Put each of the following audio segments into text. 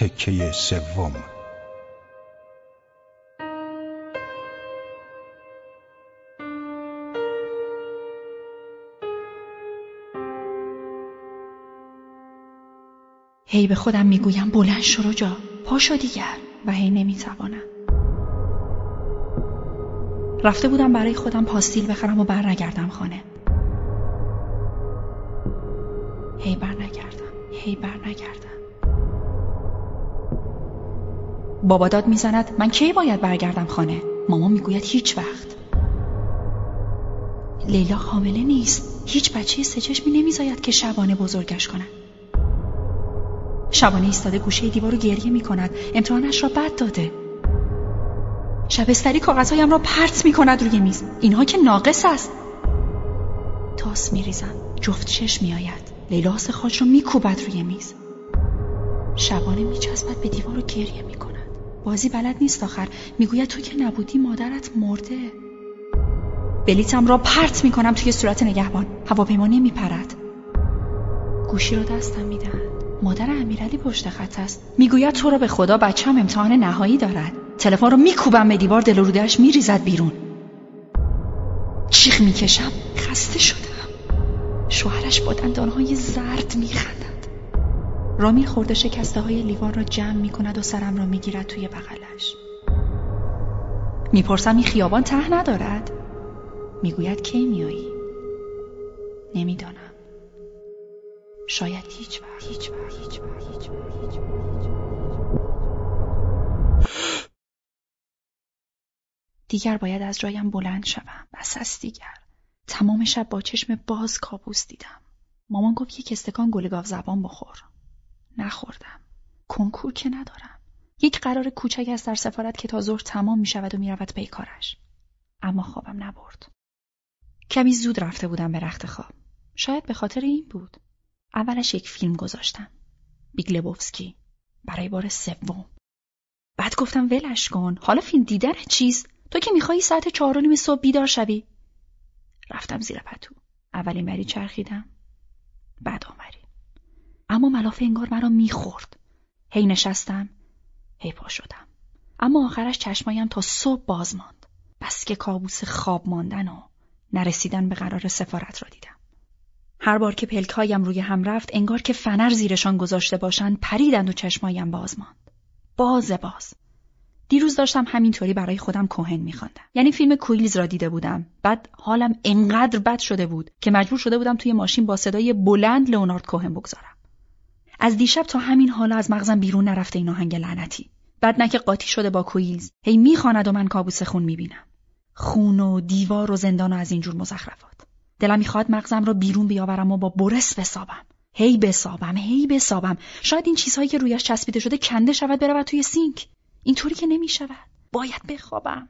تکه سوم. هی به خودم می‌گویم بلند شو جا پاشو دیگر. و هی نمی‌توانم. رفته بودم برای خودم پاستیل بخرم و برنگردم خانه. هی برنگردم. هی برنگردم. بابا داد می‌زند من کی باید برگردم خانه؟ ماما می‌گوید هیچ وقت. لیلا حامله نیست. هیچ بچه سچشمی نمیزاید که شبانه بزرگش کند. شبانه ایستاده گوشه دیوار رو گریه می کند امتحانش را بد داده. شبستری کاغذهایم را پرت می کند روی میز. اینها که ناقص است. تاس می ریزم جفت چشم می آید لیلاس خاج را می کوبد روی میز. شبانه می چسبد به دیوار رو گریه می کند بازی بلد نیست آخر. می‌گوید تو که نبودی مادرت مرده. بلیتم را پرت می کنم توی صورت نگهبان. هواپیما نمی پرد گوشی را دستم می مادر امیرعلی پشت خط است. می‌گوید تو را به خدا بچم امتحان نهایی دارد. تلفن رو میکوبم به دیوار دل و میریزد بیرون. چیخ می‌کشم. خسته شدم. شوهرش با دندانهای زرد میخندد رامیل خورده شکسته های لیوان را جمع می‌کند و سرم را می‌گیرد توی بغلش. می‌پرسم این خیابان ته ندارد؟ می‌گوید کی میایی نمی‌دانم. شاید هیچ وقت. هیچ وقت. هیچ وقت. هیچ وقت. دیگر باید از جایم بلند شوم. بس است دیگر. تمام شب با چشم باز کابوس دیدم. مامان گفت یک استکان گل گاو زبان بخور. نخوردم. کنکور که ندارم. یک قرار کوچک است در سفارت که تا ظهر تمام می شود و می رود پیکارش. اما خوابم نبرد. کمی زود رفته بودم به رخت خواب. شاید به خاطر این بود. اولش یک فیلم گذاشتم. بیگلبوفسکی برای بار سوم. بعد گفتم ولش کن. حالا فیلم دیدن چیز؟ تو که میخوایی ساعت چهار و نیم صبح بیدار شوی؟ رفتم زیر پتو. اولین بری چرخیدم. بعد آمری اما ملافه انگار مرا می‌خورد. هی نشستم هی پا شدم. اما آخرش چشمایم تا صبح باز ماند. بس که کابوس خواب ماندن و نرسیدن به قرار سفارت را دیدم. هر بار که پلکهایم روی هم رفت انگار که فنر زیرشان گذاشته باشند پریدند و چشمایم باز ماند. باز باز. دیروز داشتم همینطوری برای خودم کوهن میخواندم. یعنی فیلم کویلز را دیده بودم. بعد حالم انقدر بد شده بود که مجبور شده بودم توی ماشین با صدای بلند لئونارد کوهن بگذارم. از دیشب تا همین حالا از مغزم بیرون نرفته این آهنگ لعنتی. بعد نه که قاطی شده با کویلز. هی می‌خواند و من کابوس خون می‌بینم. خون و دیوار و زندان و از اینجور مزخرفات. دلم می‌خواد مغزم رو بیرون بیاورم و با برس بسابم. هی بسابم هی بسابم. شاید این چیزهایی که رویش چسبیده شده کنده شود برود توی سینک. اینطوری که نمی‌شود. باید بخوابم.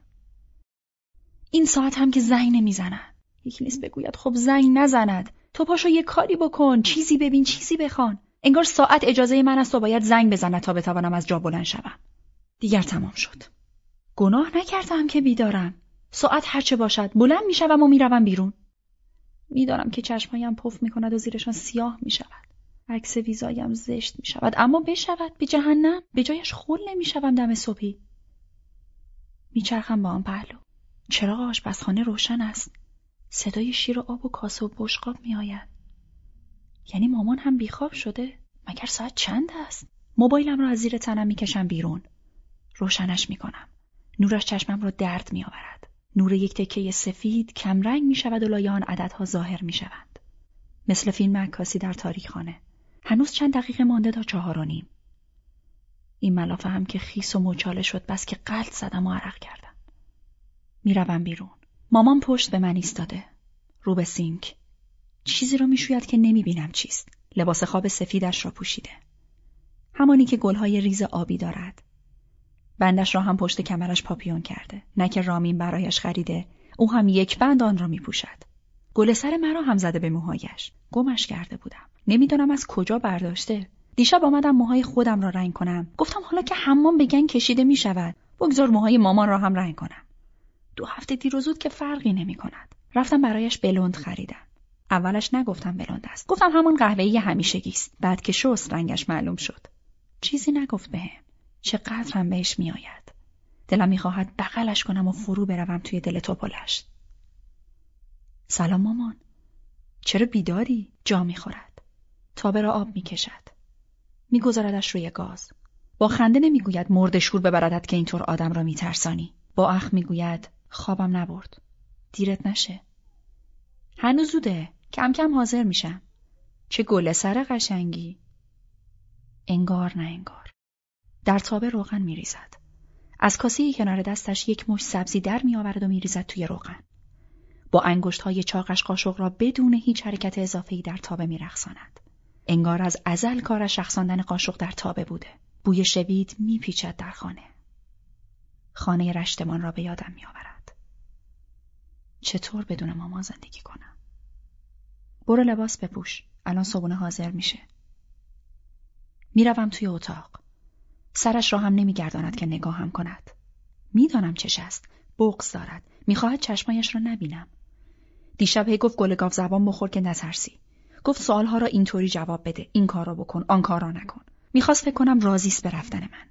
این ساعت هم که زنگ نمی‌زند یکی نیست بگوید خب زنگ نزند. تو پاشو یه کاری بکن. چیزی ببین چیزی بخوان. انگار ساعت اجازه من است و باید زنگ بزند تا بتوانم از جا بلند شوم. دیگر تمام شد. گناه نکردم که بیدارم. ساعت هرچه باشد بلند می‌شوم و می‌روم بیرون. می‌دانم که چشمهایم پف می‌کند و زیرشان سیاه می‌شود. عکس ویزایم زشت می‌شود. اما بشود به جهنم به جایش خول نمی‌شوم دم صبحی. میچرخم با آن پهلو. چراغ آشپزخانه روشن است. صدای شیر و آب و کاسه و بشقاب میآید. یعنی مامان هم بیخواب شده مگر ساعت چند است موبایلم را از زیر تنم می‌کشم بیرون روشنش می‌کنم نورش چشمم را درد میآورد نور یک تکه سفید کمرنگ می شود و لایه آن عددها ظاهر می شوند. مثل فیلم عکاسی در خانه. هنوز چند دقیقه مانده تا چهار و نیم. این ملافه هم که خیس و مچاله شد بس که قلط زدم و عرق کردم. می‌روم بیرون. مامان پشت به من ایستاده. رو به سینک. چیزی رو می‌شوید که نمی‌بینم چیست. لباس خواب سفیدش را پوشیده. همانی که گلهای ریز آبی دارد. بندش را هم پشت کمرش پاپیون کرده. نه که رامین برایش خریده. او هم یک بند آن را می پوشد گل سر مرا هم زده به موهایش. گمش کرده بودم. نمی‌دانم از کجا برداشته. دیشب آمدم موهای خودم را رنگ کنم. گفتم حالا که حمام به گند کشیده می شود بگذار موهای مامان را هم رنگ کنم. دو هفته دیر و که فرقی نمی کند رفتم برایش بلوند خریدم. اولش نگفتم بلوند است. گفتم همون قهوه‌ای همیشگی است. بعد که شست رنگش معلوم شد. چیزی نگفت بهم. چقدر هم بهش میآید. دلم می‌خواهد بغلش کنم و فرو بروم توی دل توپلش. سلام مامان. چرا بیداری؟ جا می‌خورد. تابه را آب می‌کشد. میگذاردش روی گاز. با خنده نمی‌گوید مرد شور ببردد که اینطور آدم را میترسانی. با اخ می‌گوید خوابم نبرد. دیرت نشه. هنوز زوده. کم کم حاضر میشم. چه گل سر قشنگی. انگار نه انگار. در تابه روغن میریزد. از کاسه کنار دستش یک مش سبزی در میآورد و میریزد توی روغن. با انگشت های چاقش قاشق را بدون هیچ حرکت اضافه‌ای در تابه میرقصاند. انگار از ازل کارش رقصاندن قاشق در تابه بوده. بوی شوید میپیچد در خانه. خانه رشتمان را به یادم میآورد. چطور بدون مامان زندگی کنم؟ برو لباس بپوش. الان صبونه حاضر میشه. می‌روم توی اتاق. سرش را هم نمیگرداند که نگاهم کند. می‌دانم چش است بغز دارد. می‌خواهد چشمایش را نبینم. دیشب هی گفت گل گاو زبان بخور که نترسی. گفت سوالها را اینطوری جواب بده. این کار را بکن آن کار را نکن. می‌خواست فکر کنم راضیست به رفتن من.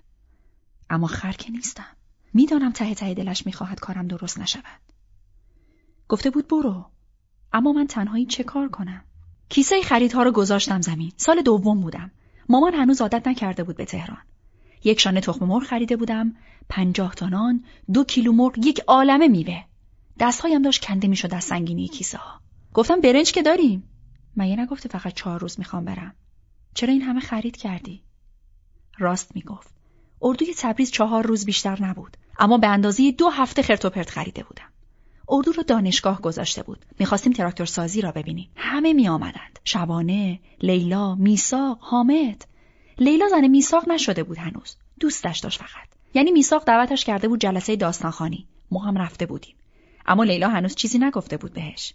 اما خر که نیستم. می‌دانم ته ته دلش می‌خواهد کارم درست نشود. گفته بود برو. اما من تنهایی چه کار کنم؟ کیسه خریدها رو گذاشتم زمین. سال دوم بودم. مامان هنوز عادت نکرده بود به تهران. یک شانه تخم مرغ خریده بودم. پنجاه تانان دو کیلو مرغ یک عالمه میوه. دستهایم داشت کنده می‌شد از سنگینی کیسه ها گفتم برنج که داریم. مگه نگفته فقط چهار روز می‌خوام برم؟ چرا این همه خرید کردی؟ راست می‌گفت. اردوی تبریز چهار روز بیشتر نبود. اما به اندازه دو هفته خرتوپرت خریده بودم. اردو رو دانشگاه گذاشته بود. می‌خواستیم تراکتور سازی را ببینیم. همه می آمدند شبانه لیلا میساق حامد. لیلا زن میساق نشده بود هنوز. دوستش داشت فقط. یعنی میساق دعوتش کرده بود جلسه داستانخانی ما هم رفته بودیم. اما لیلا هنوز چیزی نگفته بود بهش.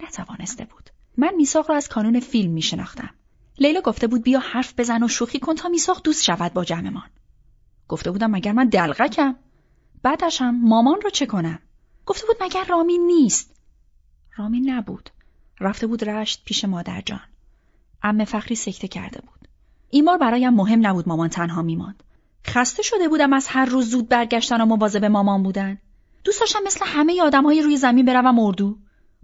نتوانسته بود. من میساق را از کانون فیلم میشناختم. لیلا گفته بود بیا حرف بزن و شوخی کن تا میساق دوست شود با جمعمان. گفته بودم مگر من دلغکم؟ بعدش هم مامان رو چه کنم؟ گفته بود مگر رامین نیست. رامین نبود. رفته بود رشت پیش مادر جان. امه فخری سکته کرده بود. این بار برایم مهم نبود مامان تنها میماند. خسته شده بودم از هر روز زود برگشتن و مواظب مامان بودن. دوست داشتم مثل همه آدمهای روی زمین بروم اردو.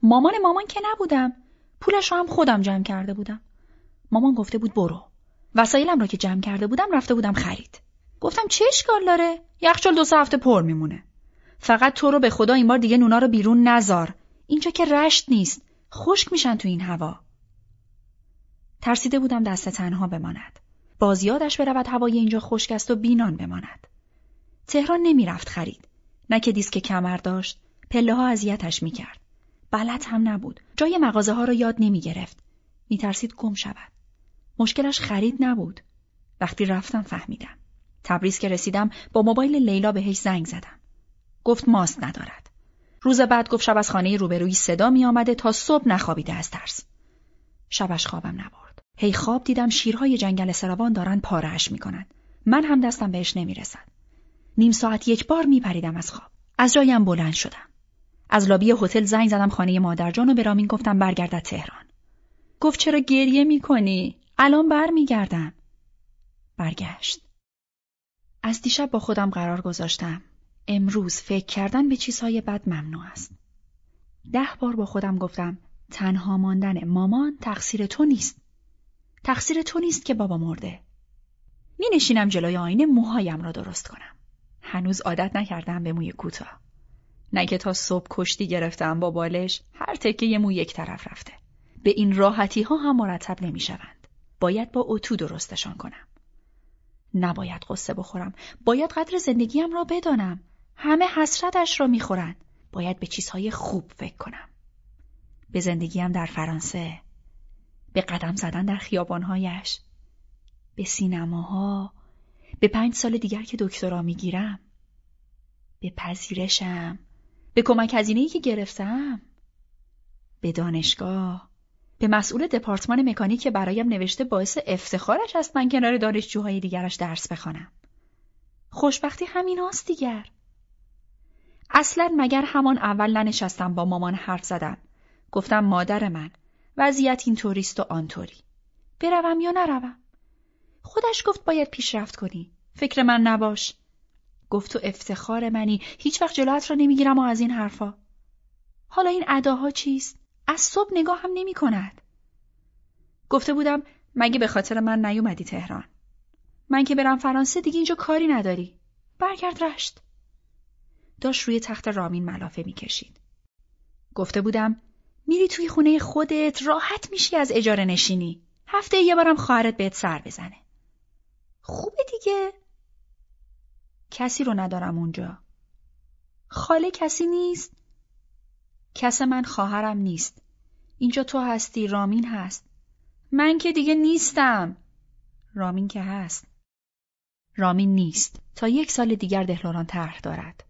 مامان مامان که نبودم. پولش رو هم خودم جمع کرده بودم. مامان گفته بود برو. وسایلم را که جمع کرده بودم رفته بودم خرید. گفتم چه اشکال داره؟ یخچال دو سه هفته پر میمونه. فقط تو رو به خدا این بار دیگه نونا رو بیرون نزار اینجا که رشت نیست. خشک میشن تو این هوا. ترسیده بودم دست تنها بماند. بازیادش برود هوای اینجا خشک است و بینان بماند. تهران نمی‌رفت خرید. نه که دیسک کمر داشت. پله ها اذیتش می‌کرد. بلد هم نبود. جای مغازه ها را یاد نمی گرفت میترسید گم شود. مشکلش خرید نبود. وقتی رفتم فهمیدم. تبریز که رسیدم با موبایل لیلا بهش زنگ زدم. گفت ماست ندارد. روز بعد گفت شب از خانه روبرویی صدا می آمده تا صبح نخوابیده از ترس. شبش خوابم نبرد. هی خواب دیدم شیرهای جنگل سراوان دارن پارهش می کنند. من هم دستم بهش نمی رسد. نیم ساعت یک بار می پریدم از خواب. از جایم بلند شدم. از لابی هتل زنگ زدم خانه مادرجان و به رامین گفتم برگردد تهران. گفت چرا گریه می کنی؟ الان بر می گردم. برگشت. از دیشب با خودم قرار گذاشتم. امروز فکر کردن به چیزهای بد ممنوع است. ده بار با خودم گفتم تنها ماندن مامان تقصیر تو نیست. تقصیر تو نیست که بابا مرده. می نشینم جلوی آینه موهایم را درست کنم. هنوز عادت نکردم به موی کوتاه. نه که تا صبح کشتی گرفتم با بالش هر تکه یه مو یک طرف رفته. به این راحتی ها هم مرتب نمی شوند. باید با اتو درستشان کنم. نباید قصه بخورم. باید قدر زندگیم را بدانم. همه حسرتش را می‌خورند. باید به چیزهای خوب فکر کنم. به زندگیم در فرانسه. به قدم زدن در خیابانهایش. به سینماها. به پنج سال دیگر که دکترا می‌گیرم. به پذیرشم. به کمک هزینه‌ای که گرفتم. به دانشگاه. به مسئول دپارتمان مکانیک که برایم نوشته باعث افتخارش است من کنار دانشجوهای دیگرش درس بخوانم. خوشبختی همین هاست دیگر. اصلا مگر همان اول ننشستم با مامان حرف زدم. گفتم مادر من. وضعیت این توریست و آنطوری. بروم یا نروم؟ خودش گفت باید پیشرفت کنی. فکر من نباش. گفت تو افتخار منی. هیچ وقت جلوت را نمی‌گیرم و از این حرفا. حالا این اداها چیست؟ از صبح نگاه هم نمی کند گفته بودم مگه به خاطر من نیومدی تهران؟ من که برم فرانسه دیگه اینجا کاری نداری. برگرد رشت. داشت روی تخت رامین ملافه می‌کشید. گفته بودم میری توی خونه خودت راحت میشی از اجاره نشینی. هفته یه بارم خواهرت بهت سر بزنه. خوبه دیگه. کسی رو ندارم اونجا. خاله کسی نیست. کس من خواهرم نیست. اینجا تو هستی رامین هست. من که دیگه نیستم. رامین که هست. رامین نیست. تا یک سال دیگر دهلوران طرح دارد.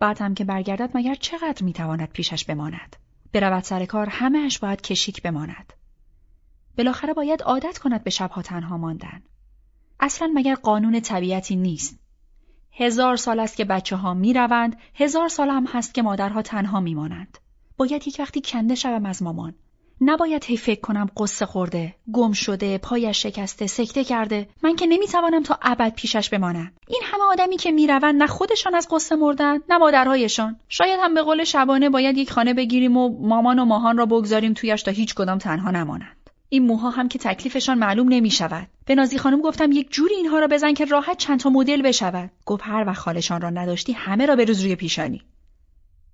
بعد هم که برگردد مگر چقدر می‌تواند پیشش بماند برود سر کار همه اش باید کشیک بماند بالاخره باید عادت کند به شبها تنها ماندن اصلا مگر قانون طبیعتی نیست هزار سال است که بچه ها می روند، هزار سال هم هست که مادرها تنها می مانند. باید یک وقتی کنده شوم از مامان. نباید هی فکر کنم قصه خورده، گم شده، پایش شکسته، سکته کرده. من که نمی‌توانم تا ابد پیشش بمانم. این همه آدمی که می‌روند نه خودشان از قصه مردن، نه مادرهایشان. شاید هم به قول شبانه باید یک خانه بگیریم و مامان و ماهان را بگذاریم تویش تا هیچ کدام تنها نمانند. این موها هم که تکلیفشان معلوم نمی شود. به نازی خانم گفتم یک جوری اینها را بزن که راحت چند تا مدل بشود. گفت هر وقت خالشان را نداشتی همه را بروز روی پیشانی.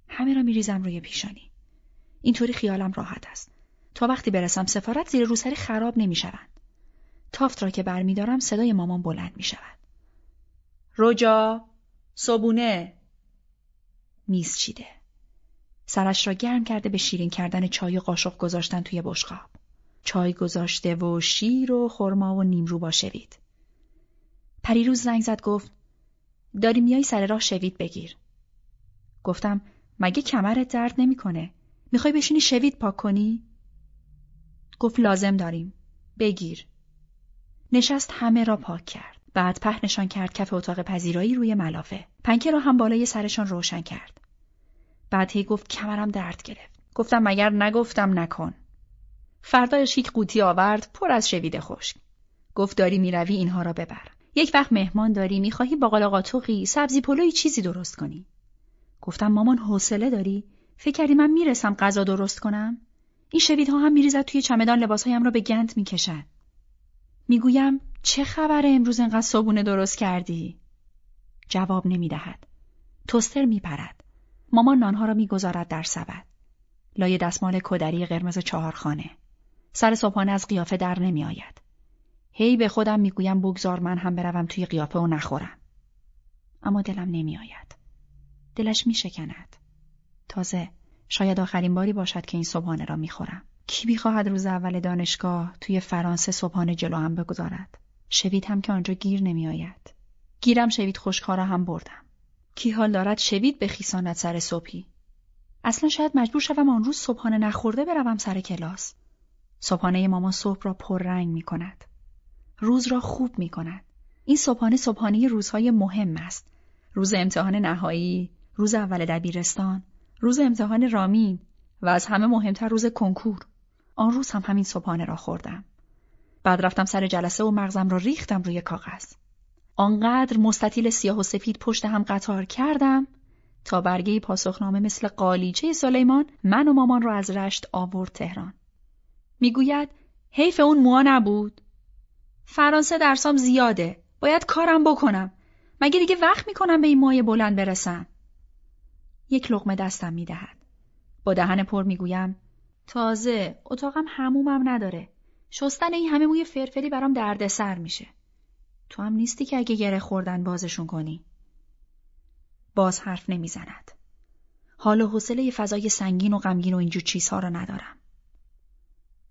همه را میریزم روی پیشانی. اینطوری خیالم راحت است. تا وقتی برسم سفارت زیر روسری خراب نمی شود. تافت را که برمیدارم صدای مامان بلند می شود. رجا صبونه میز چیده. سرش را گرم کرده به شیرین کردن چای و قاشق گذاشتن توی بشقاب. چای گذاشته و شیر و خرما و نیمرو با شوید. پریروز زنگ زد گفت داری میای سر راه شوید بگیر. گفتم مگه کمرت درد نمی‌کنه؟ می‌خوای بشینی شوید پاک کنی؟ گفت لازم داریم. بگیر. نشست همه را پاک کرد. بعد پهنشان کرد کف اتاق پذیرایی روی ملافه. پنکه را هم بالای سرشان روشن کرد. بعد هی گفت کمرم درد گرفت. گفتم مگر نگفتم نکن. فردایش یک قوطی آورد پر از شوید خشک. گفت داری می‌روی اینها را ببر. یک وقت مهمان داری می‌خواهی باقالا قاطوقی سبزی پلوی چیزی درست کنی. گفتم مامان حوصله داری؟ فکر کردی من می‌رسم غذا درست کنم؟ این شویدها هم میریزد توی چمدان لباسهایم را به گند می‌کشد. می‌گویم چه خبره امروز انقدر صبونه درست کردی؟ جواب نمی‌دهد. توستر میپرد. مامان نانها را می‌گذارد در سبد. لای دستمال کدری قرمز چهارخانه. سر صبحانه از قیافه در نمی آید. هی به خودم می‌گویم بگذار من هم بروم توی قیافه و نخورم. اما دلم نمی آید. دلش می شکند. تازه شاید آخرین باری باشد که این صبحانه را می خورم. کی بیخواهد روز اول دانشگاه توی فرانسه صبحانه جلو هم بگذارد؟ شوید هم که آنجا گیر نمی آید. گیرم شوید خوشکارا هم بردم. کی حال دارد شوید به خیساند سر صبحی؟ اصلا شاید مجبور شوم آن روز صبحانه نخورده بروم سر کلاس. صبحانه مامان صبح را پررنگ می کند. روز را خوب می کند. این صبحانه صبحانه روزهای مهم است. روز امتحان نهایی، روز اول دبیرستان، روز امتحان رامین و از همه مهمتر روز کنکور. آن روز هم همین صبحانه را خوردم. بعد رفتم سر جلسه و مغزم را ریختم روی کاغذ. آنقدر مستطیل سیاه و سفید پشت هم قطار کردم تا برگه پاسخنامه مثل قالیچه سلیمان من و مامان را از رشت آورد تهران. می‌گوید حیف اون موها نبود فرانسه درسام زیاده باید کارم بکنم مگه دیگه وقت می‌کنم به این مایه بلند برسم یک لغمه دستم می‌دهد. با دهن پر می‌گویم تازه اتاقم همومم نداره. شستن این همه موی فرفری برام دردسر میشه. تو هم نیستی که اگه گره خوردن بازشون کنی. باز حرف نمی‌زند. حال و حوصله فضای سنگین و غمگین و اینجور چیزها را ندارم.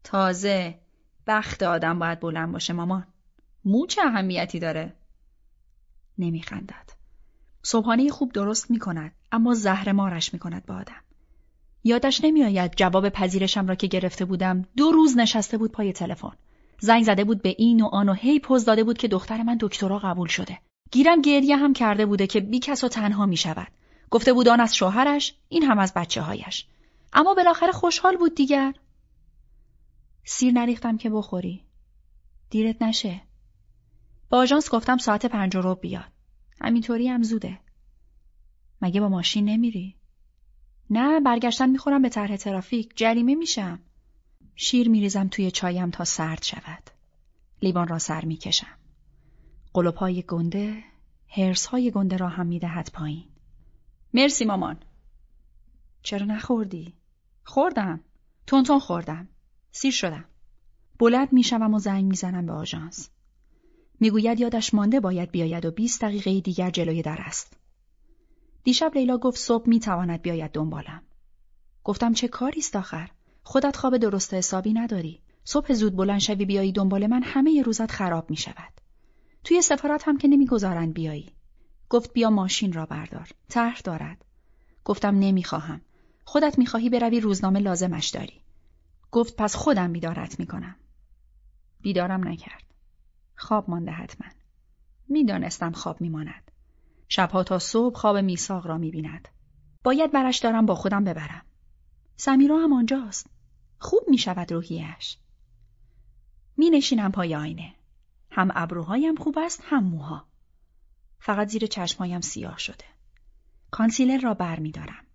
تازه بخت آدم باید بلند باشه مامان. مو چه اهمیتی داره؟ نمیخندد. صبحانه خوب درست می‌کند اما زهر مارش می‌کند با آدم یادش نمیآید جواب پذیرشم را که گرفته بودم دو روز نشسته بود پای تلفن زنگ زده بود به این و آن و هی پوز داده بود که دختر من دکترا قبول شده گیرم گریه هم کرده بوده که بی کس و تنها می شود. گفته بود آن از شوهرش این هم از بچه هایش. اما بالاخره خوشحال بود دیگر سیر نریختم که بخوری. دیرت نشه. با آژانس گفتم ساعت پنج رو بیاد. همینطوری هم زوده. مگه با ماشین نمیری؟ نه برگشتن می‌خورم به طرح ترافیک جریمه میشم. شیر میریزم توی چایم تا سرد شود. لیوان را سر می‌کشم. قلوب های گنده، هرس های گنده را هم می‌دهد پایین. مرسی مامان. چرا نخوردی؟ خوردم. تونتون خوردم. سیر شدم. بلند می‌شوم و زنگ می‌زنم به آژانس. می‌گوید یادش مانده باید بیاید و 20 دقیقه دیگر جلوی در است. دیشب لیلا گفت صبح می‌تواند بیاید دنبالم. گفتم چه کاری است آخر؟ خودت خواب درست حسابی نداری. صبح زود بلند شوی بیایی دنبال من همه روزت خراب می شود. توی سفارت هم که نمی‌گذارند بیایی. گفت بیا ماشین را بردار. طرح دارد. گفتم نمی‌خواهم. خودت می‌خواهی بروی روزنامه لازمش داری. گفت پس خودم بیدارت می‌کنم. بیدارم نکرد. خواب مانده حتما. می‌دانستم خواب میماند. شبها تا صبح خواب میساق را می‌بیند. باید برش دارم با خودم ببرم. سمیرا هم آنجاست. خوب می‌شود روحیش. می نشینم پای آینه. هم ابروهایم خوب است هم موها. فقط زیر چشمهایم سیاه شده. کانسیلر را بر می دارم.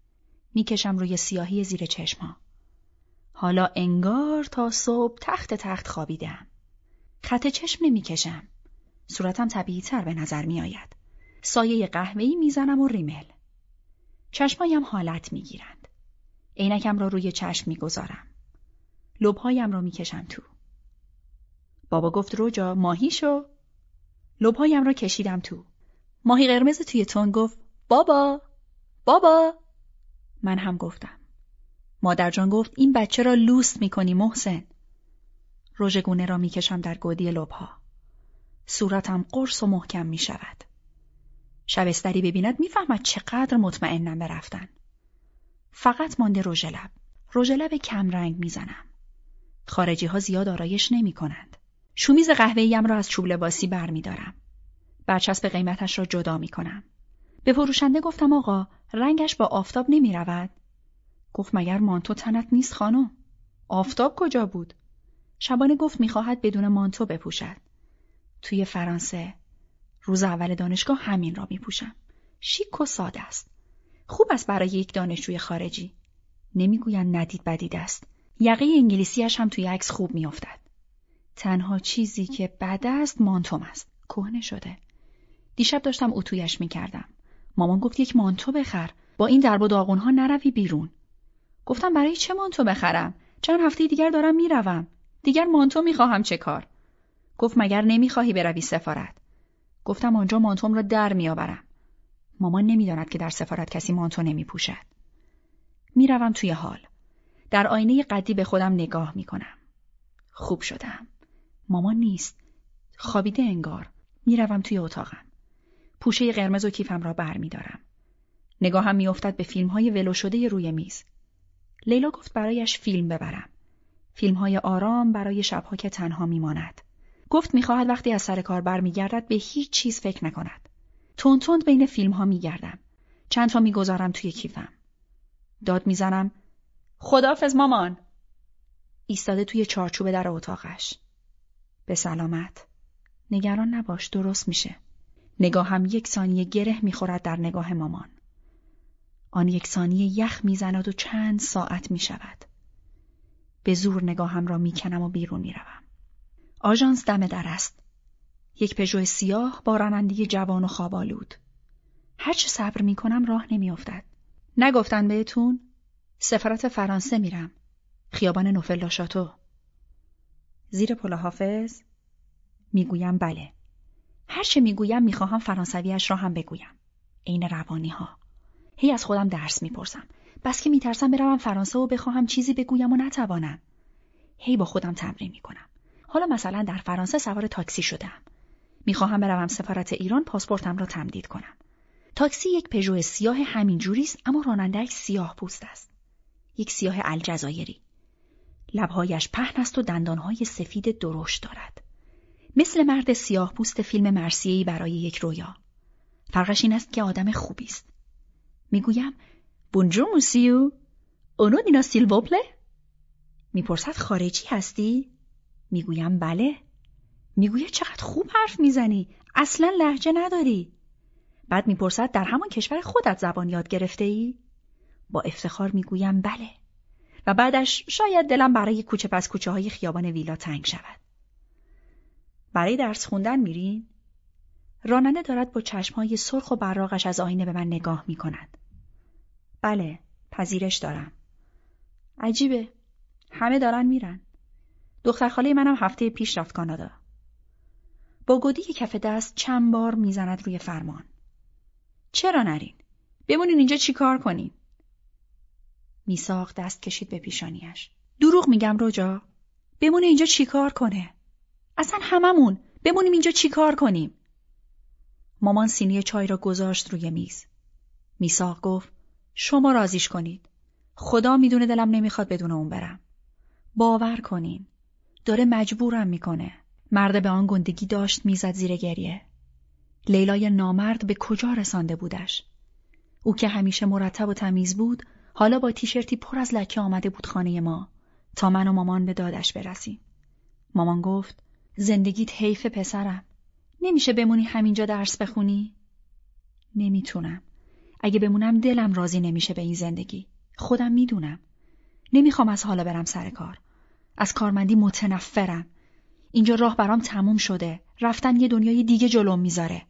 می‌کشم روی سیاهی زیر چشمها. حالا انگار تا صبح تخت تخت خوابیدم. خط چشم نمی‌کشم. صورتم طبیعی تر به نظر می آید. سایه قهوه‌ای می‌زنم و ریمل. چشمایم حالت می‌گیرند. عینکم را روی چشم می‌گذارم. لبهایم را می‌کشم تو. بابا گفت روجا ماهی شو. لبهایم را کشیدم تو. ماهی قرمز توی تون گفت بابا بابا من هم گفتم. مادرجان گفت این بچه را لوست می‌کنی محسن. گونه را می‌کشم در گودی لبها. صورتم قرص و محکم می شود. شبستری ببیند می‌فهمد چقدر مطمئنم به رفتن. فقط مانده رژ لب. رژ لب کم رنگ می‌زنم. خارجی ها زیاد آرایش نمی کنند. شومیز قهوه‌ایم را از چوب لباسی برمیدارم. برچسب قیمتش را جدا می کنم. به فروشنده گفتم آقا رنگش با آفتاب نمی رود. گفت مگر مانتو تنت نیست خانم؟ آفتاب کجا بود؟ شبانه گفت می‌خواهد بدون مانتو بپوشد. توی فرانسه روز اول دانشگاه همین را میپوشم. شیک و ساده است. خوب است برای یک دانشجوی خارجی. نمی‌گویند ندید بدید است. یقه انگلیسیش هم توی عکس خوب میافتد. تنها چیزی که بد است مانتوم است. کهنه شده. دیشب داشتم اتویش می‌کردم. مامان گفت یک مانتو بخر. با این درب و داغونها نروی بیرون. گفتم برای چه مانتو بخرم؟ چند هفته دیگر دارم می‌روم. دیگر مانتو می‌خواهم چه کار؟ گفت مگر نمی‌خواهی بروی سفارت؟ گفتم آنجا مانتوم را در میآورم. مامان نمی‌داند که در سفارت کسی مانتو نمیپوشد. می‌روم توی حال. در آینه قدی به خودم نگاه می‌کنم. خوب شدم. مامان نیست. خوابیده انگار. می‌روم توی اتاقم. پوشه قرمز و کیفم را بر میدارم. نگاهم میافتد به فیلم های ولو شده روی میز. لیلا گفت برایش فیلم ببرم. فیلم های آرام برای شبها که تنها میماند. گفت می‌خواهد وقتی از سر کار برمیگردد به هیچ چیز فکر نکند. تند تند بین فیلم ها میگردم. چند تا می‌گذارم توی کیفم. داد می‌زنم. خدافز مامان. ایستاده توی چارچوب در اتاقش. به سلامت. نگران نباش درست میشه. نگاهم یک ثانیه گره می‌خورد در نگاه مامان. آن یک ثانیه یخ می‌زند و چند ساعت می‌شود. به زور نگاهم را می‌کنم و بیرون می‌روم. آژانس دم در است. یک پژو سیاه با رانندگی جوان و خوابالود. هرچه صبر می‌کنم راه نمیافتد. نگفتن بهتون؟ سفارت فرانسه میرم. خیابان نوفل شاتو. زیر پل حافظ؟ می‌گویم بله. هرچه می‌گویم می‌خواهم فرانسویش را هم بگویم. عین روانی ها. هی از خودم درس می‌پرسم. بس که میترسم بروم فرانسه و بخواهم چیزی بگویم و نتوانم. هی با خودم تمرین می‌کنم. حالا مثلا در فرانسه سوار تاکسی شدم. می‌خواهم بروم سفارت ایران پاسپورتم را تمدید کنم. تاکسی یک پژو سیاه همین جوری است اما رانندهاش سیاه پوست است. یک سیاه الجزایری. لبهایش پهن است و دندانهای سفید درشت دارد. مثل مرد سیاه پوست فیلم مرسیهی برای یک رویا. فرقش این است که آدم خوبی است. می‌گویم بونجور موسیو اونو دینا سیلوپله می‌پرسد خارجی هستی؟ می‌گویم بله. می‌گوید چقدر خوب حرف می‌زنی. اصلا لحجه نداری. بعد می‌پرسد در همان کشور خودت زبان یاد گرفته ای؟ با افتخار می‌گویم بله. و بعدش شاید دلم برای کوچه پس کوچه های خیابان ویلا تنگ شود. برای درس خوندن میرین؟ راننده دارد با چشمهای سرخ و براغش از آینه به من نگاه می کند. بله، پذیرش دارم. عجیبه. همه دارن میرن. دختر خاله منم هفته پیش رفت کانادا. با گودی کف دست چند بار می‌زند روی فرمان. چرا نرین؟ بمونین اینجا چی کار کنین؟ میساق دست کشید به پیشانیش. دروغ میگم رجا. بمونه اینجا چی کار کنه؟ اصلا هممون بمونیم اینجا چی کار کنیم؟ مامان سینی چای را گذاشت روی میز. میساق گفت شما رازیش کنید. خدا می‌دونه دلم نمی‌خواد بدون اون برم. باور کنین. داره مجبورم می‌کنه. مرد به آن گندگی داشت می‌زد زیر گریه. لیلای نامرد به کجا رسانده بودش؟ او که همیشه مرتب و تمیز بود حالا با تیشرتی پر از لکه آمده بود خانه ما تا من و مامان به دادش برسیم. مامان گفت زندگیت حیف پسرم. نمیشه بمونی همینجا درس بخونی؟ نمی‌تونم. اگه بمونم دلم راضی نمیشه به این زندگی. خودم می‌دونم. نمی‌خوام از حالا برم سر کار. از کارمندی متنفرم. اینجا راه برام تموم شده. رفتن یه دنیای دیگه جلوم می‌ذاره.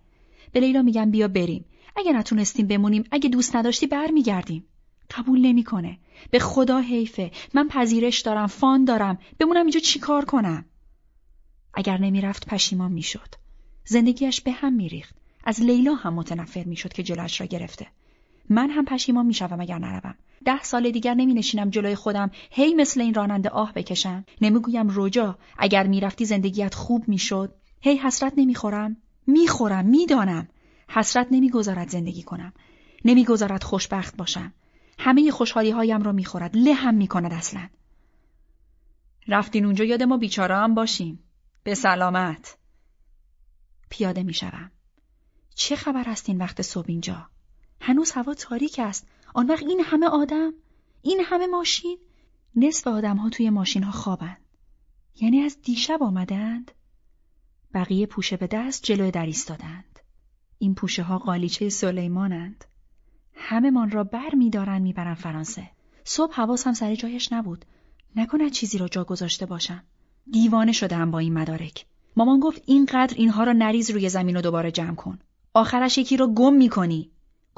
به لیلا میگم بیا بریم. اگه نتونستیم بمونیم، اگه دوست نداشتی برمیگردیم. قبول نمی‌کنه. به خدا حیفه. من پذیرش دارم، فان دارم. بمونم اینجا چیکار کنم؟ اگر نمی‌رفت پشیمان می‌شد. زندگیش به هم میریخت. از لیلا هم متنفر می‌شد که جلوش را گرفته. من هم پشیمان می‌شوم اگر نروم. ده سال دیگر نمی نشینم جلوی خودم هی مثل این راننده آه بکشم. نمی‌گویم رجا اگر می‌رفتی زندگیت خوب می‌شد. هی حسرت نمی‌خورم. می‌خورم می‌دانم. حسرت نمی‌گذارد زندگی کنم. نمی‌گذارد خوشبخت باشم. همه خوشحالی هایم را می‌خورد. له هم می‌کند اصلا. رفتین اونجا یاد ما بیچاره هم باشیم. به سلامت. پیاده می‌شوم. چه خبر است این وقت صبح اینجا؟ هنوز هوا تاریک است. آن وقت این همه آدم؟ این همه ماشین؟ نصف آدم ها توی ماشین ها خوابند. یعنی از دیشب آمدند؟ بقیه پوشه به دست جلوی در ایستادند. این پوشه ها قالیچه سلیمانند. همه من را بر می دارن فرانسه. صبح حواسم سر جایش نبود. نکند چیزی را جا گذاشته باشم. دیوانه شدم با این مدارک. مامان گفت اینقدر اینها را نریز روی زمین و دوباره جمع کن. آخرش یکی رو گم می‌کنی.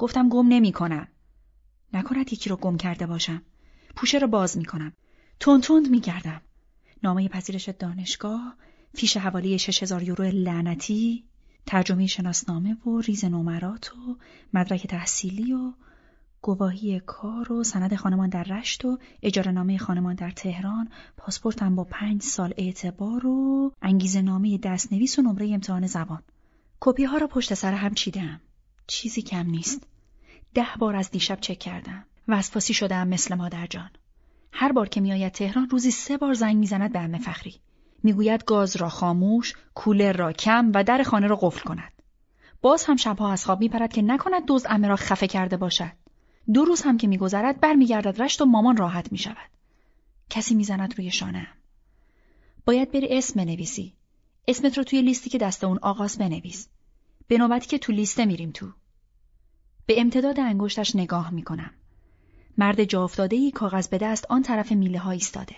گفتم گم نمی‌کنم. نکند یکی رو گم کرده باشم. پوشه رو باز می‌کنم. تند تند میگردم. نامه پذیرش دانشگاه، فیش حوالی 6000 یورو لعنتی، ترجمه شناسنامه و ریز نمرات و مدرک تحصیلی و گواهی کار و سند خانمان در رشت و اجاره نامه خانمان در تهران پاسپورتم با پنج سال اعتبار و انگیزه نامه دستنویس و نمره امتحان زبان کپی ها را پشت سر هم چیدم چیزی کم نیست ده بار از دیشب چک کردم وسواسی شدم مثل مادر جان. هر بار که میآید تهران روزی سه بار زنگ می‌زند به امه فخری. می‌گوید گاز را خاموش کولر را کم و در خانه را قفل کند. باز هم شبها از خواب میپرد که نکند دوز امه را خفه کرده باشد. دو روز هم که میگذرد برمیگردد رشت و مامان راحت می‌شود. کسی می‌زند روی شانه باید بری اسم بنویسی. اسمت رو توی لیستی که دست اون آغاز بنویس. به نوبتی که تو لیسته میریم تو. به امتداد انگشتش نگاه می‌کنم مرد جا افتاده ای کاغذ به دست آن طرف میله ها ایستاده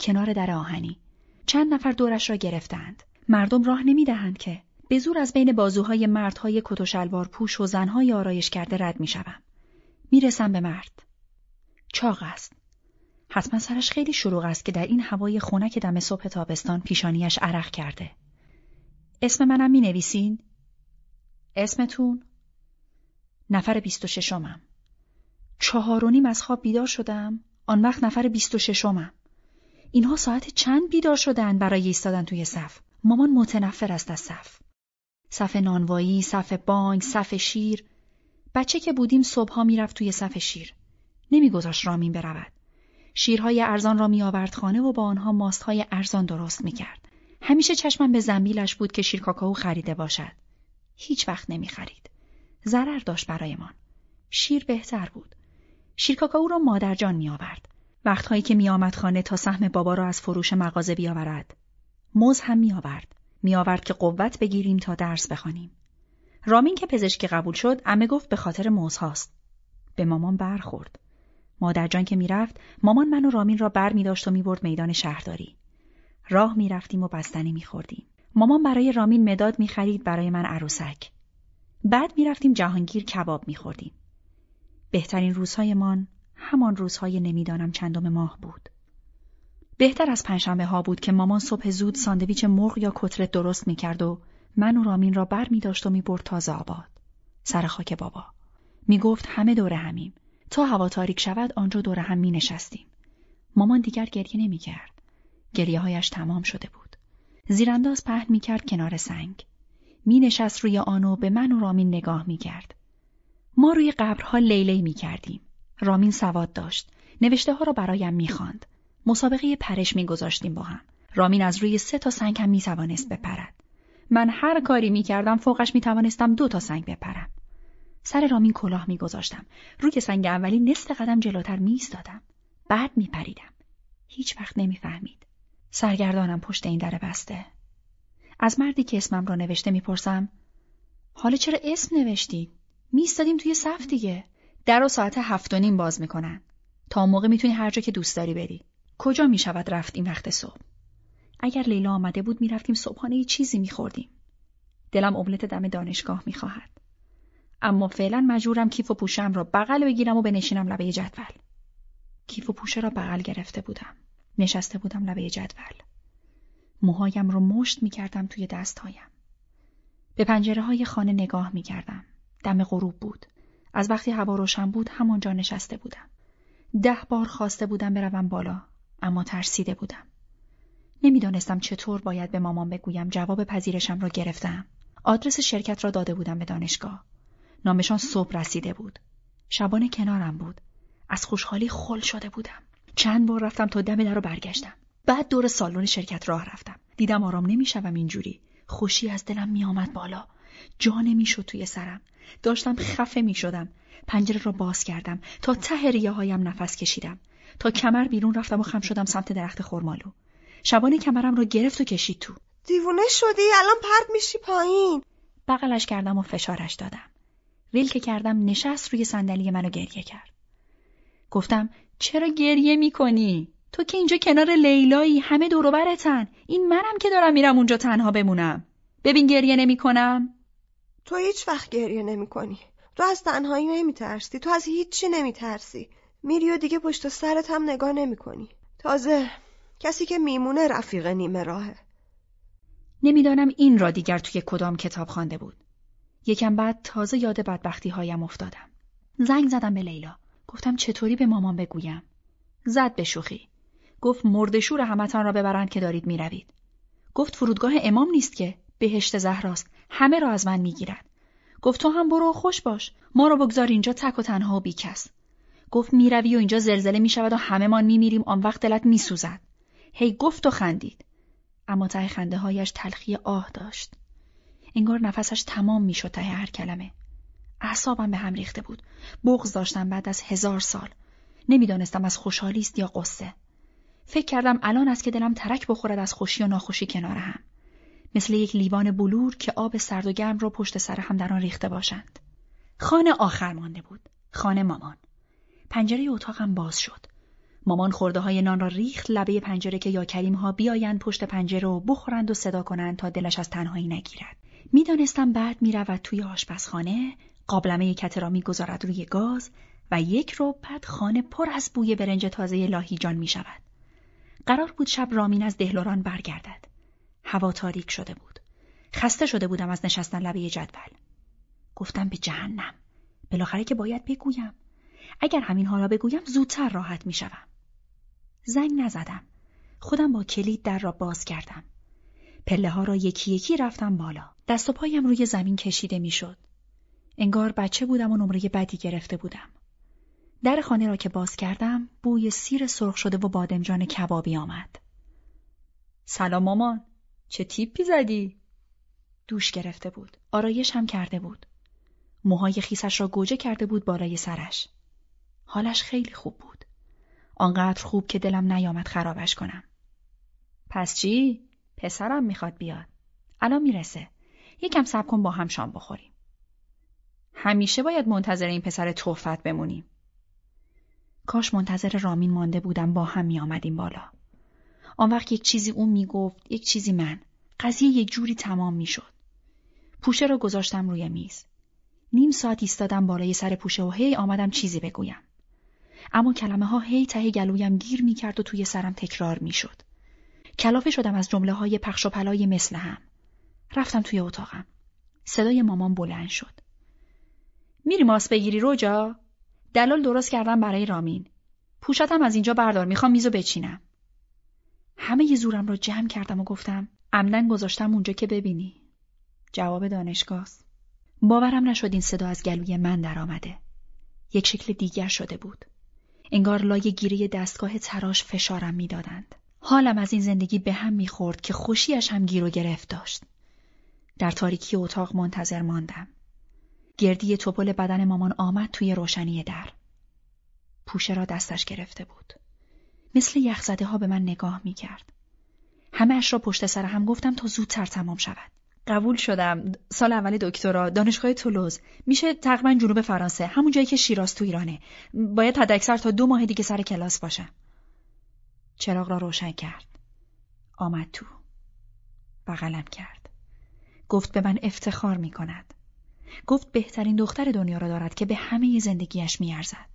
کنار در آهنی چند نفر دورش را گرفتند مردم راه نمی‌دهند که به زور از بین بازوهای مردهای کت و شلوار پوش و زنهای آرایش کرده رد می‌شوم می‌رسم به مرد. چاق است. حتما سرش خیلی شروع است که در این هوای خنک دم صبح تابستان پیشانیش عرق کرده. اسم منم می نویسین؟ اسمتون؟ نفر بیست و ششمم. چهار و نیم از خواب بیدار شدم. آن وقت نفر بیست و ششمم. اینها ساعت چند بیدار شدن برای ایستادن توی صف. مامان متنفر است از صف. صف نانوایی، صف بانک، صف شیر، بچه که بودیم صبحها می‌رفت توی صف شیر. نمیگذاشت رامین برود. شیرهای ارزان را میآورد خانه و با آنها ماستهای ارزان درست می‌کرد. همیشه چشمم به زنبیلش بود که شیر کاکائو خریده باشد. هیچ وقت نمی‌خرید. ضرر داشت برایمان. شیر بهتر بود. شیر کاکائو را مادرجان میآورد. وقتهایی که میآمد خانه تا سهم بابا را از فروش مغازه بیاورد. موز هم میآورد. میآورد که قوت بگیریم تا درس بخوانیم. رامین که پزشکی قبول شد امه گفت به خاطر موز هاست. به مامان برخورد. مادرجان که می‌رفت مامان من و رامین را بر می داشت و می برد میدان شهرداری. راه می رفتیم و بستنی می خوردیم. مامان برای رامین مداد می خرید برای من عروسک. بعد می رفتیم جهانگیر کباب می خوردیم. بهترین روزهایمان همان روزهای نمی‌دانم چندم ماه بود. بهتر از پنجشنبه ها بود که مامان صبح زود ساندویچ مرغ یا کتلت درست می کرد و من و رامین را بر می داشت و می برد تازه آباد. سر خاک بابا. می گفت همه دوره همیم. تا هوا تاریک شود آنجا دور هم می نشستیم. مامان دیگر گریه نمی کرد. گریه هایش تمام شده بود. زیرانداز پهن می کرد کنار سنگ. می نشست روی آن و به من و رامین نگاه می کرد. ما روی قبرها لیلی می کردیم. رامین سواد داشت. نوشته ها را برایم می خاند. مسابقه پرش می گذاشتیم با هم. رامین از روی سه تا سنگ هم می توانست بپرد. من هر کاری می کردم فوقش می توانستم دو تا سنگ بپرم. سر رامین کلاه می گذاشتم. روی سنگ اولی نصف قدم جلوتر می ایستادم. بعد می پریدم. هیچ وقت نمی فهمید. سرگردانم پشت این در بسته. از مردی که اسمم را نوشته می‌پرسم حالا چرا اسم نوشتی؟ میستادیم توی صف دیگه. در و ساعت هفت و نیم باز می‌کنن. تا موقع می‌تونی هر جا که دوست داری بری. کجا می‌شود رفت این وقت صبح؟ اگر لیلا آمده بود می‌رفتیم صبحانه یه چیزی میخوردیم. دلم املت دم دانشگاه می‌خواهد. اما فعلا مجبورم کیف و پوشم را بغل بگیرم و بنشینم لبه جدول. کیف و پوشه را بغل گرفته بودم. نشسته بودم لبه جدول. موهایم را مشت می‌کردم توی دستهایم. به پنجره های خانه نگاه می‌کردم. دم غروب بود. از وقتی هوا روشن بود همانجا نشسته بودم. ده بار خواسته بودم بروم بالا اما ترسیده بودم. نمی‌دانستم چطور باید به مامان بگویم جواب پذیرشم را گرفتم. آدرس شرکت را داده بودم به دانشگاه. نامشان صبح رسیده بود. شبانه کنارم بود. از خوشحالی خل شده بودم. چند بار رفتم تا دم در رو برگشتم. بعد دور سالن شرکت راه رفتم. دیدم آرام نمی‌شوم اینجوری. خوشی از دلم میآمد بالا. جا نمی‌شد توی سرم. داشتم خفه می‌شدم. پنجره را باز کردم تا ته ریه هایم نفس کشیدم. تا کمر بیرون رفتم و خم شدم سمت درخت خرمالو. شبانه کمرم را گرفت و کشید تو. دیوونه شدی الان پرد میشی پایین. بغلش کردم و فشارش دادم. ویل که کردم نشست روی صندلی منو گریه کرد. گفتم چرا گریه می‌کنی؟ تو که اینجا کنار لیلایی همه دوروبرتن. این منم که دارم میرم اونجا تنها بمونم. ببین گریه نمی‌کنم. تو هیچ وقت گریه نمی‌کنی. تو از تنهایی نمیترسی. تو از هیچی نمیترسی. میری و دیگه پشت سرت هم نگاه نمی‌کنی. تازه کسی که میمونه رفیق نیمه راهه. نمی‌دانم این را دیگر توی کدام کتاب خوانده بود. یکم بعد تازه یاد بدبختی هایم افتادم. زنگ زدم به لیلا. گفتم چطوری به مامان بگویم؟ زد به شوخی. گفت مردشور همتان را ببرند که دارید می‌روید. گفت فرودگاه امام نیست که بهشت زهراست همه را از من می‌گیرد گفت تو هم برو خوش باش ما را بگذار اینجا تک و تنها و بیکس گفت می‌روی و اینجا زلزله می‌شود و همهمان میمیریم آن وقت دلت میسوزد. هی گفت و خندید. اما ته خنده هایش تلخی آه داشت. انگار نفسش تمام می‌شد ته هر کلمه. اعصابم به هم ریخته بود. بغز داشتم بعد از هزار سال. نمی‌دانستم از خوشحالی است یا قصه فکر کردم الان است که دلم ترک بخورد از خوشی و ناخوشی کنار هم. مثل یک لیوان بلور که آب سرد و گرم را پشت سر هم در آن ریخته باشند. خانه آخر مانده بود. خانه مامان. پنجره اتاقم باز شد. مامان خورده های نان را ریخت لبه پنجره که یا کریم ها بیایند پشت پنجره و بخورند و صدا کنند تا دلش از تنهایی نگیرد. می‌دانستم بعد می‌رود توی آشپزخانه قابلمه کته را می‌گذارد روی گاز و یک رو بعد خانه پر از بوی برنج تازه لاهیجان می شود. قرار بود شب رامین از دهلوران برگردد. هوا تاریک شده بود. خسته شده بودم از نشستن لبه جدول. گفتم به جهنم. بالاخره که باید بگویم. اگر همین حالا بگویم زودتر راحت می شوم. زنگ نزدم. خودم با کلید در را باز کردم. پله ها را یکی یکی رفتم بالا. دست و پایم روی زمین کشیده می‌شد. انگار بچه بودم و نمره بدی گرفته بودم. در خانه را که باز کردم بوی سیر سرخ شده و بادمجان کبابی آمد. سلام مامان چه تیپی زدی؟ دوش گرفته بود. آرایش هم کرده بود. موهای خیسش را گوجه کرده بود بالای سرش. حالش خیلی خوب بود. آنقدر خوب که دلم نیامد خرابش کنم. پس چی؟ پسرم می‌خواد بیاد. الان می‌رسه. یکم صبر کن با هم شام بخوریم. همیشه باید منتظر این پسر توفت بمونیم. کاش منتظر رامین مانده بودم با هم می آمدیم بالا. آن وقت یک چیزی اون می‌گفت، یک چیزی من. قضیه یک جوری تمام می‌شد. پوشه را گذاشتم روی میز. نیم ساعت ایستادم بالای سر پوشه و هی آمدم چیزی بگویم. اما کلمه ها هی ته گلویم گیر می کرد و توی سرم تکرار می شد. کلافه شدم از جمله های پخش و پلای مثل هم. رفتم توی اتاقم. صدای مامان بلند شد. میری ماس بگیری روجا؟ دلال درست کردم برای رامین. پوشتم از اینجا بردار می‌خوام میزو بچینم. همه ی زورم را جمع کردم و گفتم عمدن گذاشتم اونجا که ببینی. جواب دانشگاه باورم نشد این صدا از گلوی من درآمده. یک شکل دیگر شده بود. انگار لای گیری دستگاه تراش فشارم می‌دادند. حالم از این زندگی به هم می‌خورد که خوشیش هم گیر و گرفت داشت. در تاریکی اتاق منتظر ماندم. گردی توپل بدن مامان آمد توی روشنی در. پوشه را دستش گرفته بود. مثل یخزده ها به من نگاه می کرد. همه اش را پشت سر هم گفتم تا زودتر تمام شود. قبول شدم. سال اول دکترا دانشگاه تولوز میشه تقریبا جنوب فرانسه همون جایی که شیراز تو ایرانه. باید حداکثر تا دو ماه دیگه سر کلاس باشم. چراغ را روشن کرد. آمد تو. بغلم کرد. گفت به من افتخار می کند. گفت بهترین دختر دنیا را دارد که به همه زندگیش میارزد.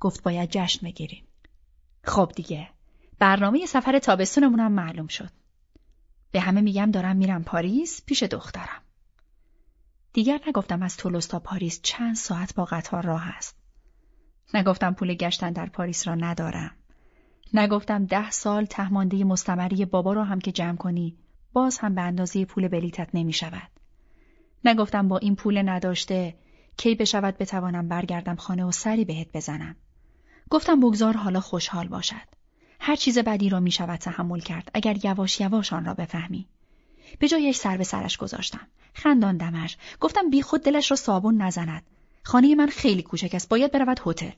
گفت باید جشن بگیریم. خب دیگه. برنامه سفر تابستونمونم معلوم شد. به همه میگم دارم میرم پاریس پیش دخترم. دیگر نگفتم از تولوس تا پاریس چند ساعت با قطار راه است. نگفتم پول گشتن در پاریس را ندارم. نگفتم ده سال تهمانده مستمری بابا را هم که جمع کنی باز هم به اندازه پول بلیتت نمی شود. نگفتم با این پول نداشته کی بشود بتوانم برگردم خانه و سری بهت بزنم. گفتم بگذار حالا خوشحال باشد. هر چیز بدی را می شود تحمل کرد اگر یواش یواش آن را بفهمی. به جایش سر به سرش گذاشتم. خنداندمش. گفتم بی خود دلش را صابون نزند. خانه من خیلی کوچک است. باید برود هتل.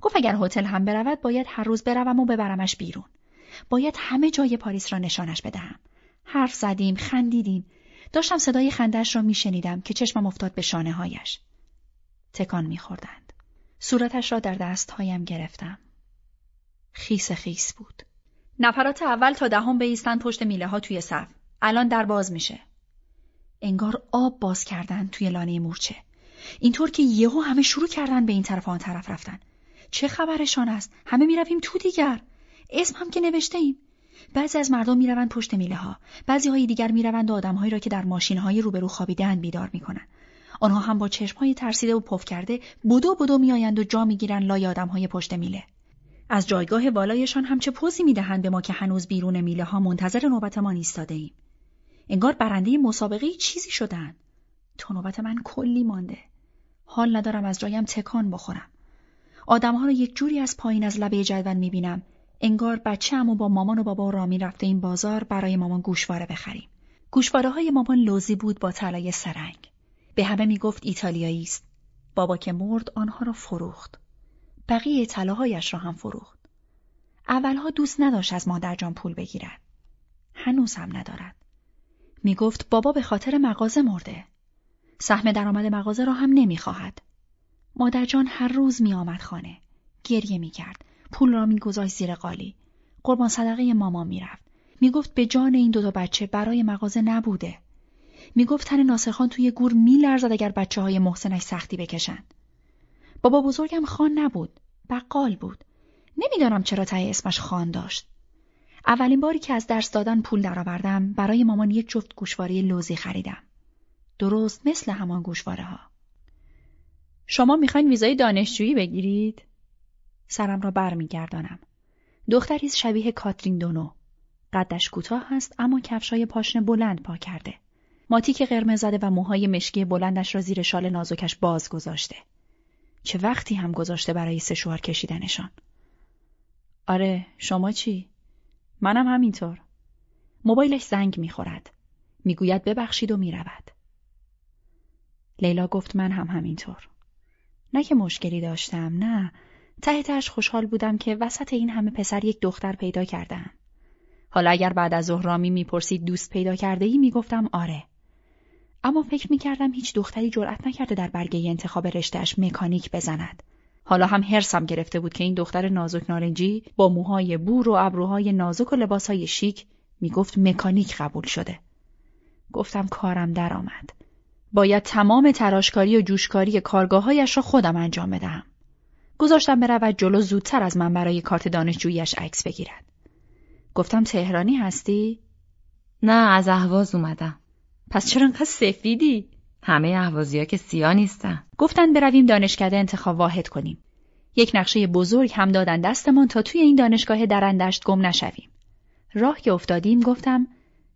گفت اگر هتل هم برود باید هر روز بروم و ببرمش بیرون. باید همه جای پاریس را نشانش بدهم. حرف زدیم، خندیدیم. داشتم صدای خندش را میشنیدم که چشمم افتاد به شانه هایش. تکان میخوردند. صورتش را در دستهایم گرفتم. خیس خیس بود. نفرات اول تا دهم بیستن پشت میله ها توی صف. الان در باز میشه. انگار آب باز کردن توی لانه مورچه. اینطور که یهو همه شروع کردن به این طرف آن طرف رفتن. چه خبرشان است؟ همه می‌رویم تو دیگر. اسم هم که نوشته ایم. بعضی از مردم می‌روند پشت میله ها. بعضی های دیگر می‌روند و آدمهایی را که در ماشین های روبرو خوابیدهاند بیدار می‌کنند. آنها هم با چشم های ترسیده و پف کرده بدو بدو میآیند و جا می‌گیرند لای آدم های پشت میله. از جایگاه بالایشان هم چه پوزی می‌دهند به ما که هنوز بیرون میله ها منتظر نوبتمان ایستاده ایم. انگار برنده مسابقه چیزی شدن. تو نوبت من کلی مانده. حال ندارم از جایم تکان بخورم. آدمها را یک جوری از پایین از لبه جدول می‌بینم انگار بچه امو با مامان و بابا رامی رفته این بازار برای مامان گوشواره بخریم. گوشواره های مامان لوزی بود با طلای سرنگ. به همه می‌گفت ایتالیایی است. بابا که مرد آنها را فروخت. بقیه طلاهایش را هم فروخت. اولها دوست نداشت از مادرجان پول بگیرد. هنوز هم ندارد. می‌گفت بابا به خاطر مغازه مرده. سهم درآمد مغازه را هم نمی‌خواهد. مادرجان هر روز میآمد خانه. گریه می‌کرد. پول را میگذاشت زیر قالی. قربان صدقه مامان می‌رفت. می‌گفت به جان این دوتا بچه برای مغازه نبوده. می‌گفت تن ناصرخان توی گور میلرزد اگر بچه های محسنش سختی بکشند. بابا بزرگم خان نبود. بقال بود. نمی‌دانم چرا تای اسمش خان داشت. اولین باری که از درس دادن پول درآوردم برای مامان یک جفت گوشواره لوزی خریدم. درست مثل همان گوشواره ها. شما می‌خواین ویزای دانشجویی بگیرید؟ سرم را برمیگردانم. دختری شبیه کاترین دونو. قدش کوتاه است اما کفشای پاشنه بلند پا کرده. ماتیک قرمز زده و موهای مشکی بلندش را زیر شال نازکش باز گذاشته. چه وقتی هم گذاشته برای سشوار کشیدنشان. آره، شما چی؟ منم همینطور. موبایلش زنگ می‌خورد. می‌گوید ببخشید و می‌رود. لیلا گفت من هم همینطور. نه که مشکلی داشتم، نه. ته خوشحال بودم که وسط این همه پسر یک دختر پیدا کردم. حالا اگر بعد از ظهرامی می‌پرسید دوست پیدا کرده ای می‌گفتم آره. اما فکر می‌کردم هیچ دختری جرأت نکرده در برگه انتخاب رشتهش مکانیک بزند. حالا هم هرسم گرفته بود که این دختر نازک نارنجی با موهای بور و ابروهای نازک و لباسهای شیک می‌گفت مکانیک قبول شده. گفتم کارم درآمد. باید تمام تراشکاری و جوشکاری کارگاههایش را خودم انجام بدهم. گذاشتم برود جلو زودتر از من برای کارت دانشجوییش عکس بگیرد. گفتم تهرانی هستی؟ نه از اهواز اومدم. پس چرا انقدر سفیدی؟ همه اهوازی ها که سیا نیستن. گفتن برویم دانشکده انتخاب واحد کنیم. یک نقشه بزرگ هم دادن دستمان تا توی این دانشگاه درندشت گم نشویم. راه که افتادیم گفتم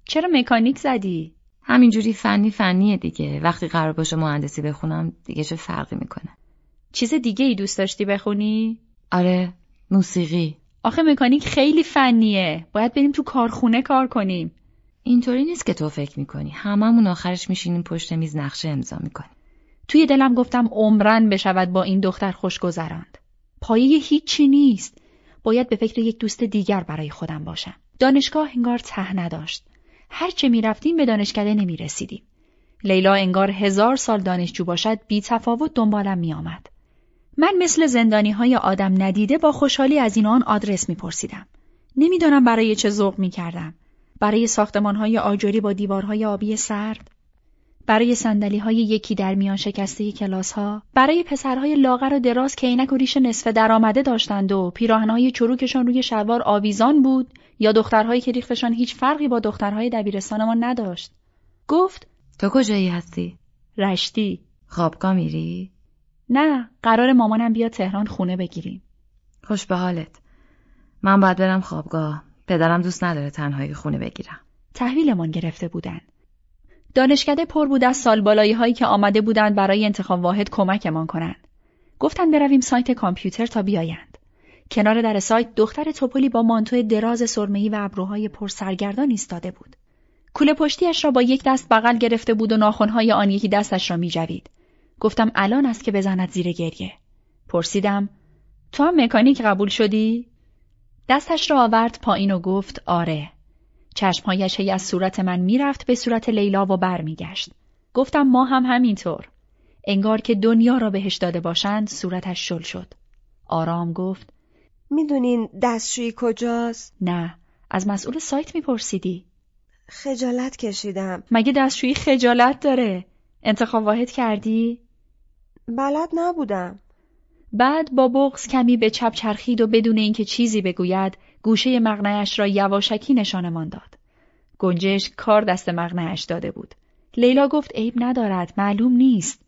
چرا مکانیک زدی؟ همینجوری فنی فنیه دیگه. وقتی قرار باشه مهندسی بخونم دیگه چه فرقی می‌کنه. چیز دیگه ای دوست داشتی بخونی؟ آره موسیقی. آخه مکانیک خیلی فنیه. باید بریم تو کارخونه کار کنیم. اینطوری نیست که تو فکر می‌کنی. هممون آخرش میشینیم پشت میز نقشه امضا می‌کنیم. توی دلم گفتم عمرن بشود با این دختر خوش گذراند. پایه هیچی نیست. باید به فکر یک دوست دیگر برای خودم باشم. دانشگاه انگار ته نداشت. هر چه می‌رفتیم به دانشکده نمی رسیدیم. لیلا انگار هزار سال دانشجو باشد بی تفاوت دنبالم می آمد. من مثل زندانی های آدم ندیده با خوشحالی از این آن آدرس می پرسیدم. نمی‌دانم برای چه ذوق می کردم. برای ساختمان های آجری با دیوارهای آبی سرد. برای سندلی های یکی در میان شکسته کلاس ها. برای پسرهای لاغر و دراز که عینک و ریش نصف درآمده داشتند و پیراهنهای چروکشان روی شلوار آویزان بود یا دخترهایی که ریختشان هیچ فرقی با دخترهای دبیرستانمان نداشت. گفت تو کجایی هستی؟ رشتی. خوابگاه میری؟ نه قرار مامانم بیا تهران خونه بگیریم. خوش به حالت. من باید برم خوابگاه. پدرم دوست نداره تنهایی خونه بگیرم. تحویلمان گرفته بودن. دانشکده پر بود از سال بالایی هایی که آمده بودند برای انتخاب واحد کمکمان کنند. گفتن برویم سایت کامپیوتر تا بیایند. کنار در سایت دختر توپلی با مانتو دراز سرمه‌ای و ابروهای پر سرگردان ایستاده بود. کوله پشتیش را با یک دست بغل گرفته بود و ناخنهای آن یکی دستش را میجوید. گفتم الان است که بزند زیر گریه. پرسیدم تو هم مکانیک قبول شدی؟ دستش را آورد پایین و گفت آره. چشمهایش هی از صورت من می‌رفت به صورت لیلا و برمیگشت. گفتم ما هم همینطور. انگار که دنیا را بهش داده باشند صورتش شل شد. آرام گفت می‌دونین دستشویی کجاست؟ نه از مسئول سایت میپرسیدی خجالت کشیدم مگه دستشویی خجالت داره انتخاب واحد کردی بلد نبودم. بعد با بغز کمی به چپ چرخید و بدون اینکه چیزی بگوید گوشه مغنهش را یواشکی نشانمان داد. گنجش کار دست مغنهش داده بود. لیلا گفت عیب ندارد معلوم نیست.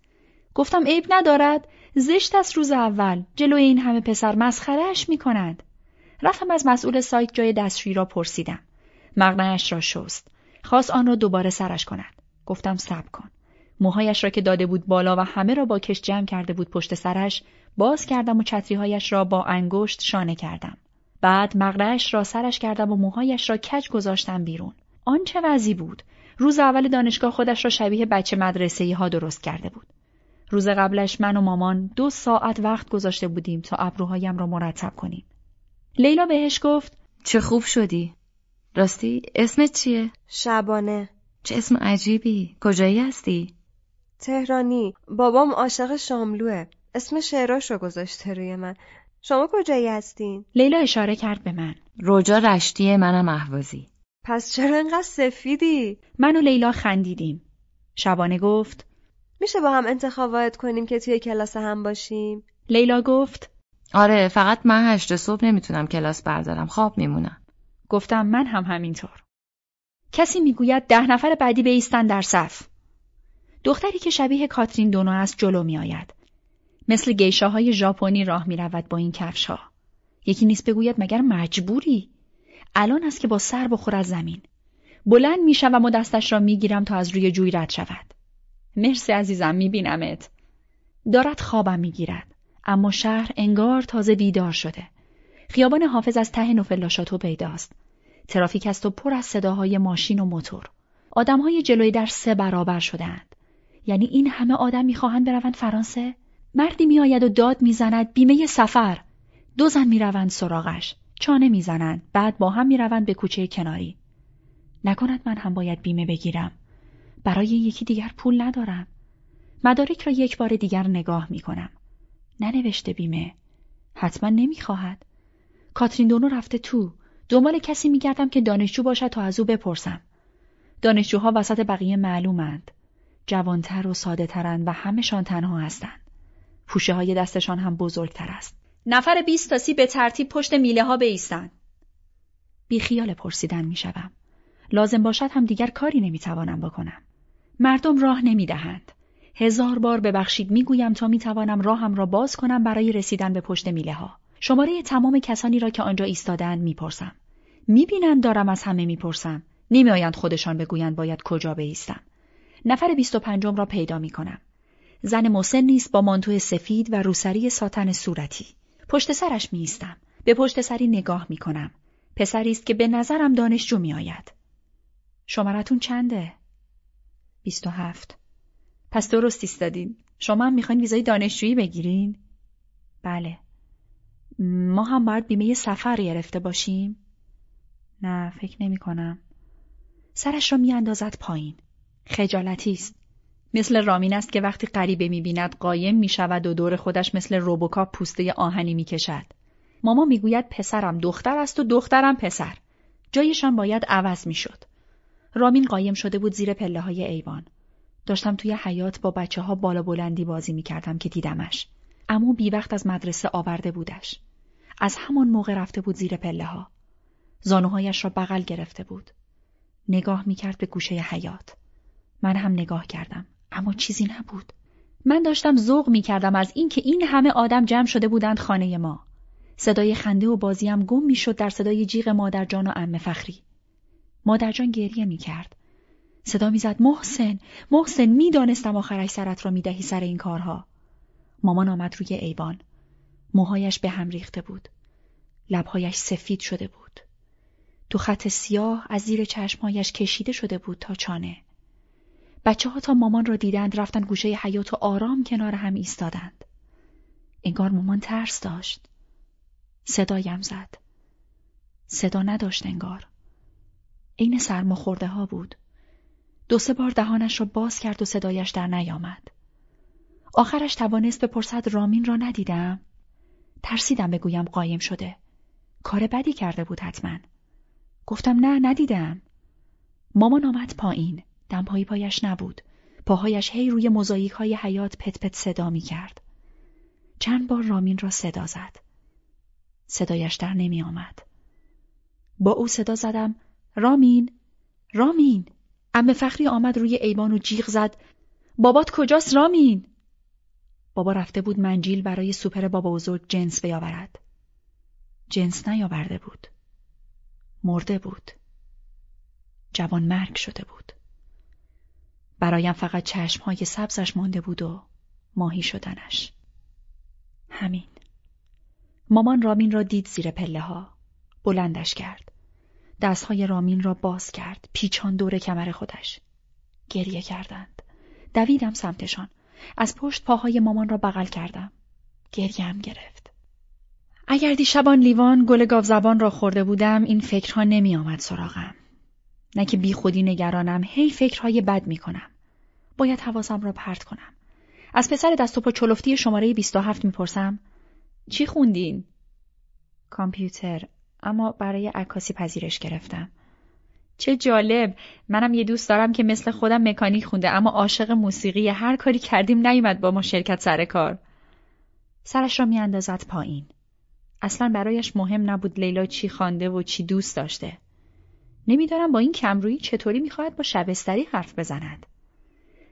گفتم عیب ندارد زشت است روز اول جلوی این همه پسر مسخرهش می کند. رفتم از مسئول سایت جای دستشویی را پرسیدم. مغنهش را شست. خواست آن را دوباره سرش کند. گفتم صبر کن. موهایش را که داده بود بالا و همه را با کش جمع کرده بود پشت سرش باز کردم و چتریهایش را با انگشت شانه کردم. بعد مغرش را سرش کردم و موهایش را کج گذاشتم بیرون. آن چه وضعی بود؟ روز اول دانشگاه خودش را شبیه بچه مدرسه ها درست کرده بود. روز قبلش من و مامان دو ساعت وقت گذاشته بودیم تا ابروهایم را مرتب کنیم. لیلا بهش گفت چه خوب شدی؟ راستی اسمت چیه؟ شبانه چه اسم عجیبی؟ کجایی هستی؟ تهرانی. بابام عاشق شاملوه. اسم شعراش رو گذاشته روی من. شما کجایی هستین؟ لیلا اشاره کرد به من. روجا رشتی منم احوازی پس چرا انقدر سفیدی؟ من و لیلا خندیدیم. شبانه گفت میشه با هم انتخابات کنیم که توی کلاس هم باشیم؟ لیلا گفت آره فقط من هشت صبح نمی‌تونم کلاس بردارم. خواب میمونم. گفتم من هم همینطور. کسی می‌گوید ده نفر بعدی بیستن در صف. دختری که شبیه کاترین دونو است جلو می آید. مثل گیشاهای ژاپنی راه می رود با این کفش ها. یکی نیست بگوید مگر مجبوری؟ الان است که با سر بخور از زمین. بلند می و دستش را می گیرم تا از روی جوی رد شود. مرسی عزیزم می بینمت. دارد خوابم می گیرد. اما شهر انگار تازه بیدار شده. خیابان حافظ از ته نوفلا شاتو پیداست. ترافیک است و پر از صداهای ماشین و موتور. آدمهای جلوی در سه برابر شدهاند. یعنی این همه آدم می‌خواهند بروند فرانسه؟ مردی میآید و داد می‌زند بیمه سفر. دو زن می‌روند سراغش. چانه می‌زنند. بعد با هم می‌روند به کوچه کناری. نکند من هم باید بیمه بگیرم. برای یکی دیگر پول ندارم. مدارک را یک بار دیگر نگاه می‌کنم. ننوشته بیمه. حتما نمی‌خواهد. کاترین دونو رفته تو. دنبال کسی میگردم که دانشجو باشد تا از او بپرسم. دانشجوها وسط بقیه معلومند. جوانتر و ساده ترند و همهشان تنها هستند. پوشه های دستشان هم بزرگتر است. نفر بیست تا سی به ترتیب پشت میله ها بیستند بی خیال پرسیدن می‌شوم. لازم باشد هم دیگر کاری نمی‌توانم بکنم. مردم راه نمی‌دهند. هزار بار ببخشید می‌گویم تا می‌توانم راهم را باز کنم برای رسیدن به پشت میله ها شماره تمام کسانی را که آنجا ایستادند می‌پرسم. می‌بینند دارم از همه می‌پرسم. نمیآیند خودشان بگویند باید کجا بایستم نفر بیست و پنجم را پیدا می‌کنم. زن مسن نیست با مانتو سفید و روسری ساتن صورتی. پشت سرش میایستم. به پشت سری نگاه می‌کنم. پسری است که به نظرم دانشجو میآید. شمارتون چنده؟ بیست و هفت. پس درست ایستادین. شما هم می‌خواین ویزای دانشجویی بگیرین؟ بله. ما هم باید بیمه سفر گرفته باشیم؟ نه فکر نمی کنم سرش را میاندازد پایین. خجالتی است. مثل رامین است که وقتی غریبه می‌بیند قایم می‌شود و دور خودش مثل روبوکاپ پوسته آهنی می‌کشد. ماما می‌گوید پسرم دختر است و دخترم پسر. جایشان باید عوض می‌شد. رامین قایم شده بود زیر پله های ایوان. داشتم توی حیات با بچه ها بالا بلندی بازی می‌کردم که دیدمش. امو بی وقت از مدرسه آورده بودش. از همان موقع رفته بود زیر پله ها زانوهایش را بغل گرفته بود. نگاه می‌کرد به گوشه حیات من هم نگاه کردم اما چیزی نبود. من داشتم ذوق می‌کردم از اینکه این همه آدم جمع شده بودند خانه ما. صدای خنده و بازیم گم می‌شد در صدای جیغ مادرجان و عمه فخری. مادرجان گریه می‌کرد. صدا می‌زد محسن محسن می‌دانستم آخرش سرت را می‌دهی سر این کارها. مامان آمد روی ایوان. موهایش به هم ریخته بود. لبهایش سفید شده بود. تو خط سیاه از زیر چشمهایش کشیده شده بود تا چانه. بچه ها تا مامان را دیدند رفتن گوشه حیات و آرام کنار هم ایستادند. انگار مامان ترس داشت. صدایم زد. صدا نداشت انگار. عین سرماخورده ها بود. دو سه بار دهانش را باز کرد و صدایش در نیامد. آخرش توانست بپرسد رامین را ندیدم؟ ترسیدم بگویم قایم شده. کار بدی کرده بود حتما. گفتم نه ندیدم. مامان آمد پایین. دمپایی پایش نبود. پاهایش هی روی مزاییک های حیات پت پت صدا می کرد. چند بار رامین را صدا زد. صدایش در نمی آمد. با او صدا زدم رامین رامین ام فخری آمد روی ایوان و جیغ زد بابات کجاست رامین بابا رفته بود منجیل برای سوپر بابا بزرگ جنس بیاورد جنس نیاورده بود مرده بود جوان مرگ شده بود برایم فقط چشمهای سبزش مانده بود و ماهی شدنش. همین. مامان رامین را دید زیر پله ها. بلندش کرد. دستهای رامین را باز کرد. پیچان دور کمر خودش. گریه کردند. دویدم سمتشان. از پشت پاهای مامان را بغل کردم. هم گرفت. اگر دیشبان لیوان گل گاو زبان را خورده بودم این فکرها نمی آمد سراغم. نه که بی خودی نگرانم هی فکرهای بد می کنم. باید حواسم را پرت کنم. از پسر دست و پا چلفتی شماره 27 می‌پرسم چی خوندین؟ کامپیوتر اما برای عکاسی پذیرش گرفتم. چه جالب منم یه دوست دارم که مثل خودم مکانیک خونده اما عاشق موسیقی هر کاری کردیم نیومد با ما شرکت سر کار. سرش را میاندازد پایین. اصلا برایش مهم نبود لیلا چی خوانده و چی دوست داشته. نمیدارم با این کمرویی چطوری می‌خواهد با شبستری حرف بزند.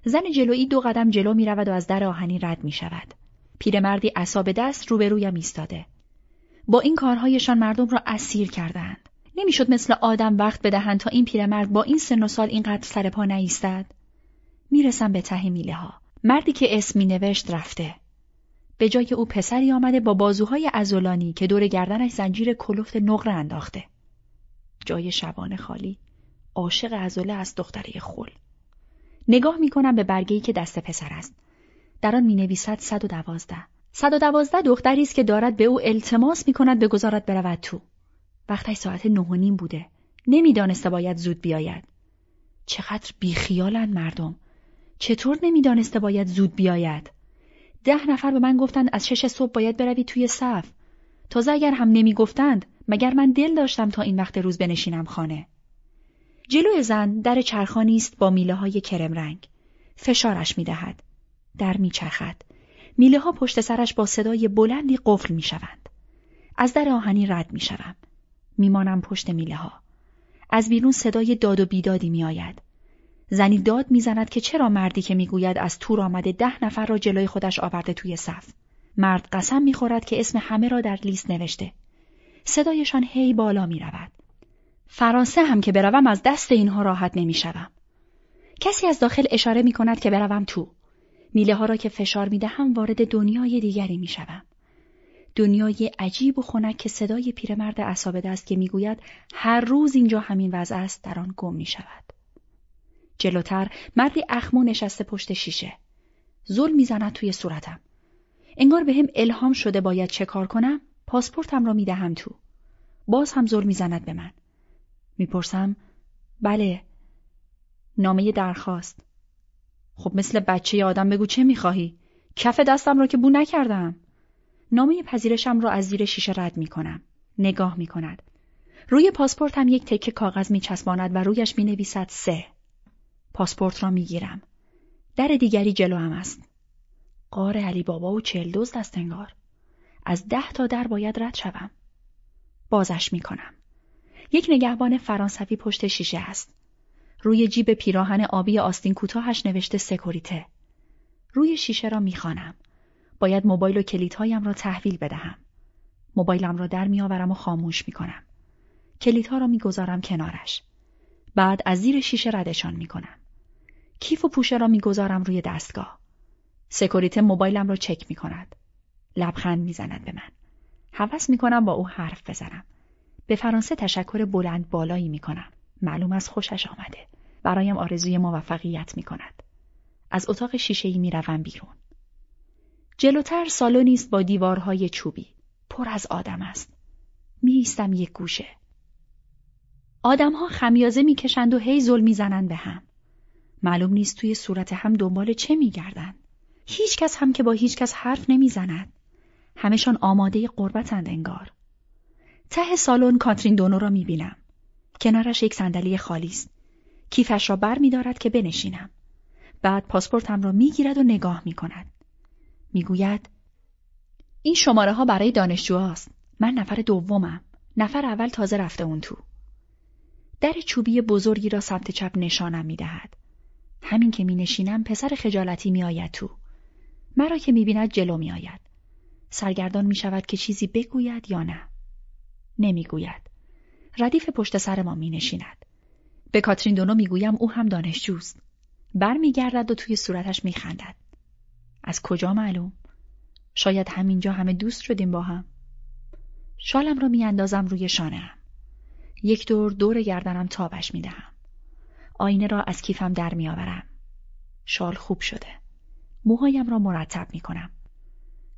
زن جلویی دو قدم جلو می رود و از در آهنی رد می شود. پیرمردی اصاب دست روبرویم ایستاده. با این کارهایشان مردم را اسیر کردند. نمی‌شد مثل آدم وقت بدهند تا این پیرمرد با این سن و سال اینقدر سر پا نایستد. می‌رسم به ته میله ها. مردی که اسمی نوشت رفته. به جای او پسری آمده با بازوهای ازولانی که دور گردنش زنجیر کلفت نقره انداخته. جای شبانه خالی. عاشق ازوله از دختره خل. نگاه می کنم به برگه‌ای که دست پسر است. در آن می نویسد 112. 112 دختری است که دارد به او التماس می کند بگذارد برود تو. وقتی ساعت نه و نیم بوده. نمی‌دانسته باید زود بیاید. چقدر بیخیالند مردم. چطور نمی‌دانسته باید زود بیاید؟ ده نفر به من گفتند از شش صبح باید بروید توی صف. تازه اگر هم نمی‌گفتند مگر من دل داشتم تا این وقت روز بنشینم خانه. جلو زن در چرخانی است با میله های کرم رنگ. فشارش می دهد. در می چرخد. میله ها پشت سرش با صدای بلندی قفل می شوند. از در آهنی رد می شوم. میمانم پشت میله ها. از بیرون صدای داد و بیدادی می آید. زنی داد می‌زند که چرا مردی که می‌گوید از تور آمده ده نفر را جلوی خودش آورده توی صف. مرد قسم می‌خورد که اسم همه را در لیست نوشته. صدایشان هی بالا می رود. فرانسه هم که بروم از دست اینها راحت نمی‌شوم. کسی از داخل اشاره می کند که بروم تو. میله ها را که فشار می دهم وارد دنیای دیگری می شوم. دنیای عجیب و خنک که صدای پیرمرد عصابه است که می‌گوید هر روز اینجا همین وضع است در آن گم می شود. جلوتر مردی اخمو نشسته پشت شیشه. زل می‌زند توی صورتم. انگار به هم الهام شده باید چه کار کنم؟ پاسپورتم را می‌دهم تو. باز هم زل می‌زند به من. می‌پرسم بله نامه درخواست. خب مثل بچه آدم بگو چه می‌خواهی؟ کف دستم را که بو نکردم. نامه پذیرشم را از زیر شیشه رد می‌کنم. نگاه می‌کند. روی پاسپورتم یک تکه کاغذ میچسباند و رویش می‌نویسد سه. پاسپورت را می‌گیرم. در دیگری جلو هم است. قار علی بابا و چل دوز دست انگار. از ده تا در باید رد شوم. بازش می‌کنم. یک نگهبان فرانسوی پشت شیشه است. روی جیب پیراهن آبی آستین کوتاهش نوشته سکوریته. روی شیشه را می‌خوانم. باید موبایل و کلیدهایم را تحویل بدهم. موبایلم را در میآورم و خاموش می‌کنم. کلیدها را می‌گذارم کنارش. بعد از زیر شیشه ردشان می‌کنم. کیف و پوشه را می‌گذارم روی دستگاه. سکوریته موبایلم را چک می‌کند. لبخند می‌زند به من. حوض می‌کنم با او حرف بزنم. به فرانسه تشکر بلند بالایی می کنم. معلوم از خوشش آمده. برایم آرزوی موفقیت می کند. از اتاق شیشه‌ای می روم بیرون. جلوتر سالونی است با دیوارهای چوبی. پر از آدم است. می ایستم یک گوشه. آدمها خمیازه می‌کشند و هی زل می‌زنند به هم. معلوم نیست توی صورت هم دنبال چه میگردند. هیچ کس هم که با هیچ کس حرف نمی‌زند. همشان آماده قربتند انگار. ته سالن کاترین دونو را می‌بینم. کنارش یک صندلی خالی است. کیفش را بر می که بنشینم. بعد پاسپورتم را می‌گیرد و نگاه می کند. می‌گوید این شماره ها برای دانشجوهاست. من نفر دومم. نفر اول تازه رفته اون تو. در چوبی بزرگی را سمت چپ نشانم می دهد. همین که می نشینم پسر خجالتی می آید تو. مرا که می بیند جلو می آید. سرگردان می شود که چیزی بگوید یا نه. نمی‌گوید. ردیف پشت سر ما می نشیند. به کاترین دونو می‌گویم او هم دانشجوست. برمیگردد و توی صورتش میخندد. از کجا معلوم؟ شاید همینجا همه دوست شدیم با هم. شالم را میاندازم روی شانهام. یک دور دور گردنم تابش می‌دهم. آینه را از کیفم در میآورم. شال خوب شده. موهایم را مرتب می‌کنم.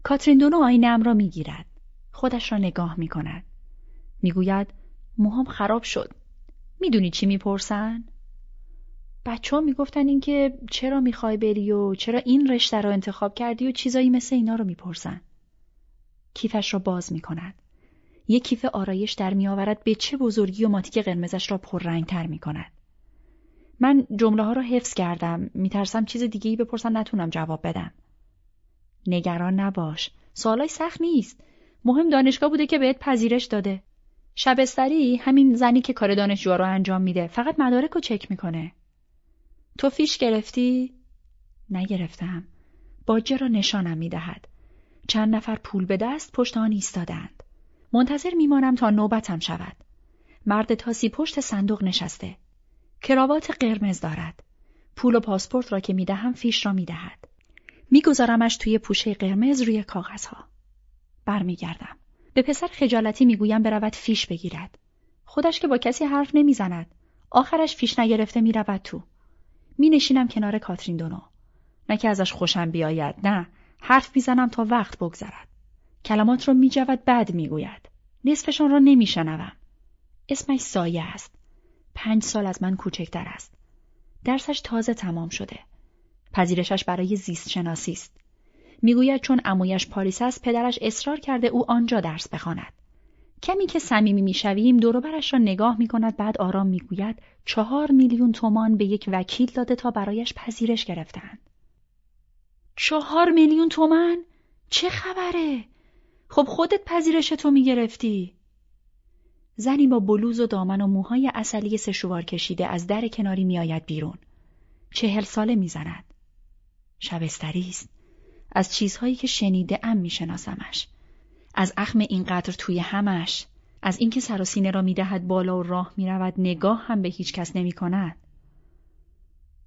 کاترین دونو آینه را می‌گیرد. خودش را نگاه می‌کند. می‌گوید موهام خراب شد. می‌دونی چی می‌پرسن؟ بچه ها می‌گفتن اینکه چرا می‌خوای بری و چرا این رشته رو انتخاب کردی و چیزایی مثل اینا رو می‌پرسن. کیفش را باز می‌کند. یک کیف آرایش در میآورد به چه بزرگی و ماتیک قرمزش را پررنگتر می‌کند. من جمله ها را حفظ کردم. میترسم چیز دیگه ای بپرسن نتونم جواب بدم. نگران نباش. سوالای سخت نیست. مهم دانشگاه بوده که بهت پذیرش داده. شبستری همین زنی که کار دانشجو رو انجام میده فقط مدارک رو چک می‌کنه. تو فیش گرفتی؟ نگرفتم. باجه را نشانم می‌دهد. چند نفر پول به دست پشت آن ایستادند. منتظر میمانم تا نوبتم شود. مرد تاسی پشت صندوق نشسته. کراوات قرمز دارد. پول و پاسپورت را که می‌دهم فیش را می‌دهد. میگذارمش توی پوشه قرمز روی کاغذها. برمیگردم. به پسر خجالتی می‌گویم برود فیش بگیرد. خودش که با کسی حرف نمی‌زند. آخرش فیش نگرفته می‌رود تو. می نشینم کنار کاترین دونو. نه که ازش خوشم بیاید نه حرف می‌زنم تا وقت بگذرد. کلمات را میجود بعد می‌گوید. نصفشان را نمیشنوم. اسمش سایه است. پنج سال از من کوچکتر است. درسش تازه تمام شده. پذیرشش برای زیست شناسی است. می‌گوید چون امویش پاریس است پدرش اصرار کرده او آنجا درس بخواند. کمی که صمیمی می‌شویم دوروبرش را نگاه می کند بعد آرام می‌گوید چهار میلیون تومان به یک وکیل داده تا برایش پذیرش گرفتند. چهار میلیون تومان؟ چه خبره؟ خب خودت پذیرش تو می‌گرفتی؟ زنی با بلوز و دامن و موهای اصلی سشوار کشیده از در کناری میآید بیرون. چهل ساله می‌زند. شبستری است. از چیزهایی که شنیده ام میشناسمش. از اخم اینقدر توی همش. از اینکه سر و سینه را می‌دهد بالا و راه می‌رود نگاه هم به هیچ کس نمی کند.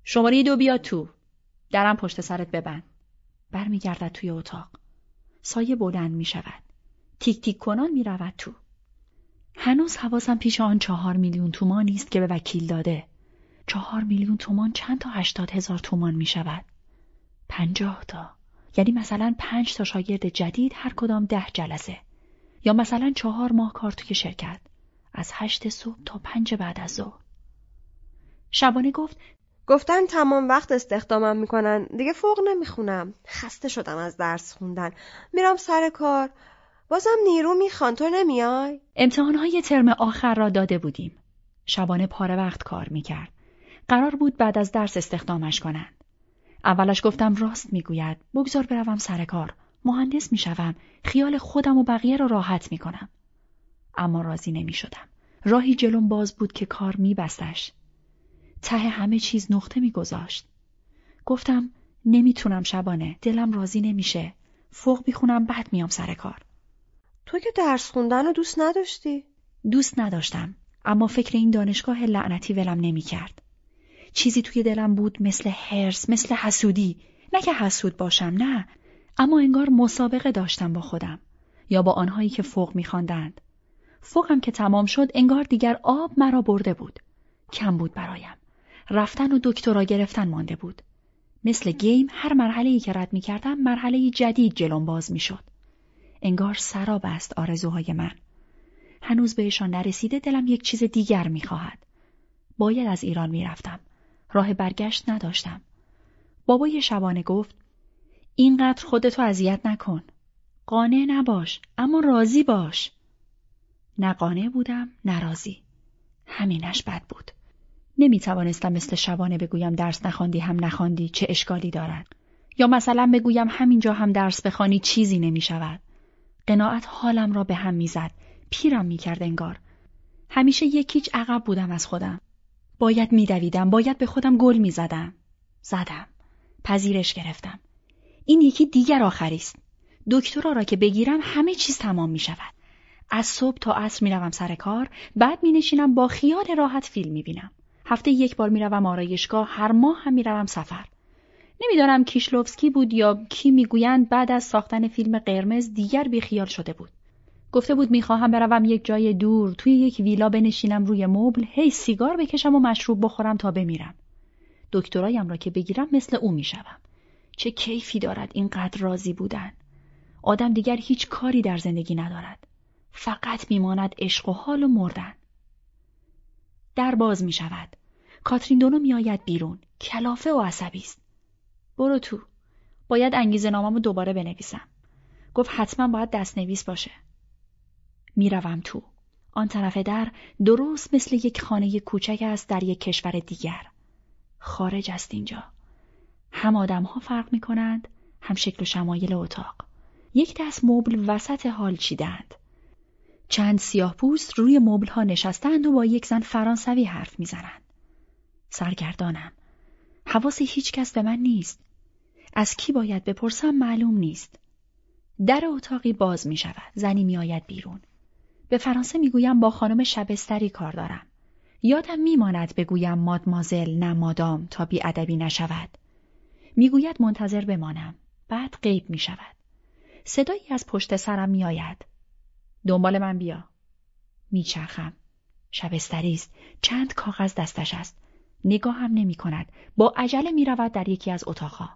شماره دو بیاد تو. درم پشت سرت ببند. برمیگردد توی اتاق. سایه بلند می شود. تیک تیک کنان می رود تو. هنوز حواسم پیش آن چهار میلیون تومانی است که به وکیل داده. چهار میلیون تومان چند تا هشتاد هزار تومان می شود؟ پنجاه تا. یعنی مثلا پنج تا شاگرد جدید هر کدام ده جلسه. یا مثلا چهار ماه کار توی شرکت. از هشت صبح تا پنج بعد از ظهر. شبانه گفت گفتن تمام وقت استخدامم می‌کنن. دیگه فوق نمی‌خونم. خسته شدم از درس خوندن. میرم سر کار. بازم نیرو می‌خوان. تو نمیای؟ امتحانهای ترم آخر را داده بودیم. شبانه پاره وقت کار می‌کرد. قرار بود بعد از درس استخدامش کنند اولش گفتم راست می‌گوید بگذار بروم سر کار مهندس می‌شوم خیال خودم و بقیه را راحت می‌کنم اما راضی نمی‌شدم راهی جلوم باز بود که کار میبستش ته همه چیز نقطه میگذاشت. گفتم نمی‌تونم شبانه دلم راضی نمیشه. فوق بیخونم بعد میام سر کار. تو که درس خوندن رو دوست نداشتی؟ دوست نداشتم اما فکر این دانشگاه لعنتی ولم نمی‌کرد. چیزی توی دلم بود مثل هرس مثل حسودی نه که حسود باشم نه اما انگار مسابقه داشتم با خودم یا با آنهایی که فوق میخواندند فوقم که تمام شد انگار دیگر آب مرا برده بود کم بود برایم رفتن و دکترا گرفتن مانده بود. مثل گیم هر مرحله ای که رد می کردم مرحله جدید جلوم باز می. انگار سراب است آرزوهای من. هنوز بهشان نرسیده دلم یک چیز دیگر می خواهد. باید از ایران می رفتم. راه برگشت نداشتم. بابای شبانه گفت اینقدر خودتو اذیت نکن. قانع نباش اما راضی باش. نه قانع بودم نه راضی. همینش بد بود. نمی توانستم مثل شبانه بگویم درس نخواندی هم نخواندی چه اشکالی دارد یا مثلا بگویم همینجا هم درس بخوانی چیزی نمی شود. قناعت حالم را به هم می‌زد پیرم می‌کرد انگار همیشه یکیچ عقب بودم از خودم باید میدویدم باید به خودم گل می‌زدم. زدم. پذیرش گرفتم. این یکی دیگر آخری است دکترا را که بگیرم همه چیز تمام می شود. از صبح تا عصر می روم سر کار بعد می نشینم با خیال راحت فیلم می بینم. هفته یک بار می‌روم آرایشگاه هر ماه هم می‌روم سفر. نمی‌دانم کیشلوفسکی بود یا کی می‌گویند بعد از ساختن فیلم قرمز دیگر بیخیال شده بود. گفته بود می‌خواهم بروم یک جای دور توی یک ویلا بنشینم روی مبل هی سیگار بکشم و مشروب بخورم تا بمیرم دکترایم را که بگیرم مثل او می‌شوم چه کیفی دارد اینقدر راضی بودن آدم دیگر هیچ کاری در زندگی ندارد فقط میماند عشق و حال و مردن در باز می شود. کاترین دونو می آید بیرون. کلافه و عصبی است. برو تو. باید انگیزه ناممو دوباره بنویسم. گفت حتما باید دست نویس باشه. می‌روم تو. آن طرف در درست مثل یک خانه کوچک است در یک کشور دیگر. خارج است اینجا. هم آدم ها فرق می کنند، هم شکل و شمایل اتاق. یک دست مبل وسط حال چیدند. چند سیاه پوست روی مبل ها نشستند و با یک زن فرانسوی حرف می‌زنند. سرگردانم. حواس هیچ کس به من نیست. از کی باید بپرسم معلوم نیست. در اتاقی باز می شود. زنی می آید بیرون. به فرانسه می گویم با خانم شبستری کار دارم. یادم میماند بگویم مادمازل نه مادام تا بی ادبی نشود. می‌گوید منتظر بمانم. بعد غیب می شود. صدایی از پشت سرم می آید. دنبال من بیا. میچرخم. شبستری است. چند کاغذ دستش است. نگاه هم نمی کند. با عجله می رود در یکی از اتاقها.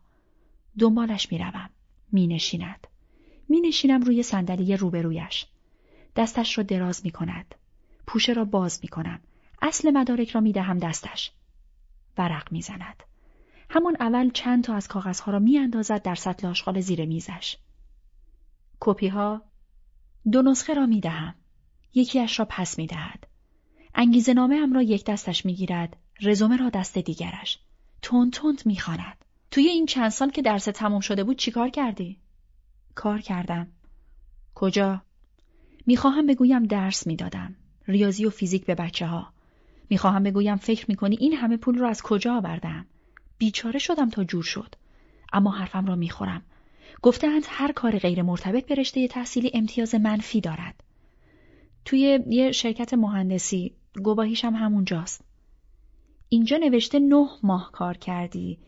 دنبالش می روم. می نشیند. می نشینم روی صندلی روبرویش. دستش را دراز می کند. پوشه را باز می کنم. اصل مدارک را می دهم دستش. ورق می زند. همون اول چند تا از کاغذها را می اندازد در سطل آشغال زیر میزش. کپی ها دو نسخه را می دهم. یکیش را پس می دهد. انگیزه نامه هم را یک دستش می گیرد. رزومه را دست دیگرش. تند تند می خاند. توی این چند سال که درس تموم شده بود چیکار کردی؟ کار کردم. کجا؟ می‌خواهم بگویم درس می‌دادم. ریاضی و فیزیک به بچه ها. می‌خواهم بگویم فکر می‌کنی این همه پول رو از کجا آوردم؟ بیچاره شدم تا جور شد. اما حرفم را می‌خورم. گفتند هر کار غیر مرتبط به رشته تحصیلی امتیاز منفی دارد. توی یه شرکت مهندسی گواهیشم همونجاست. اینجا نوشته نه ماه کار کردی.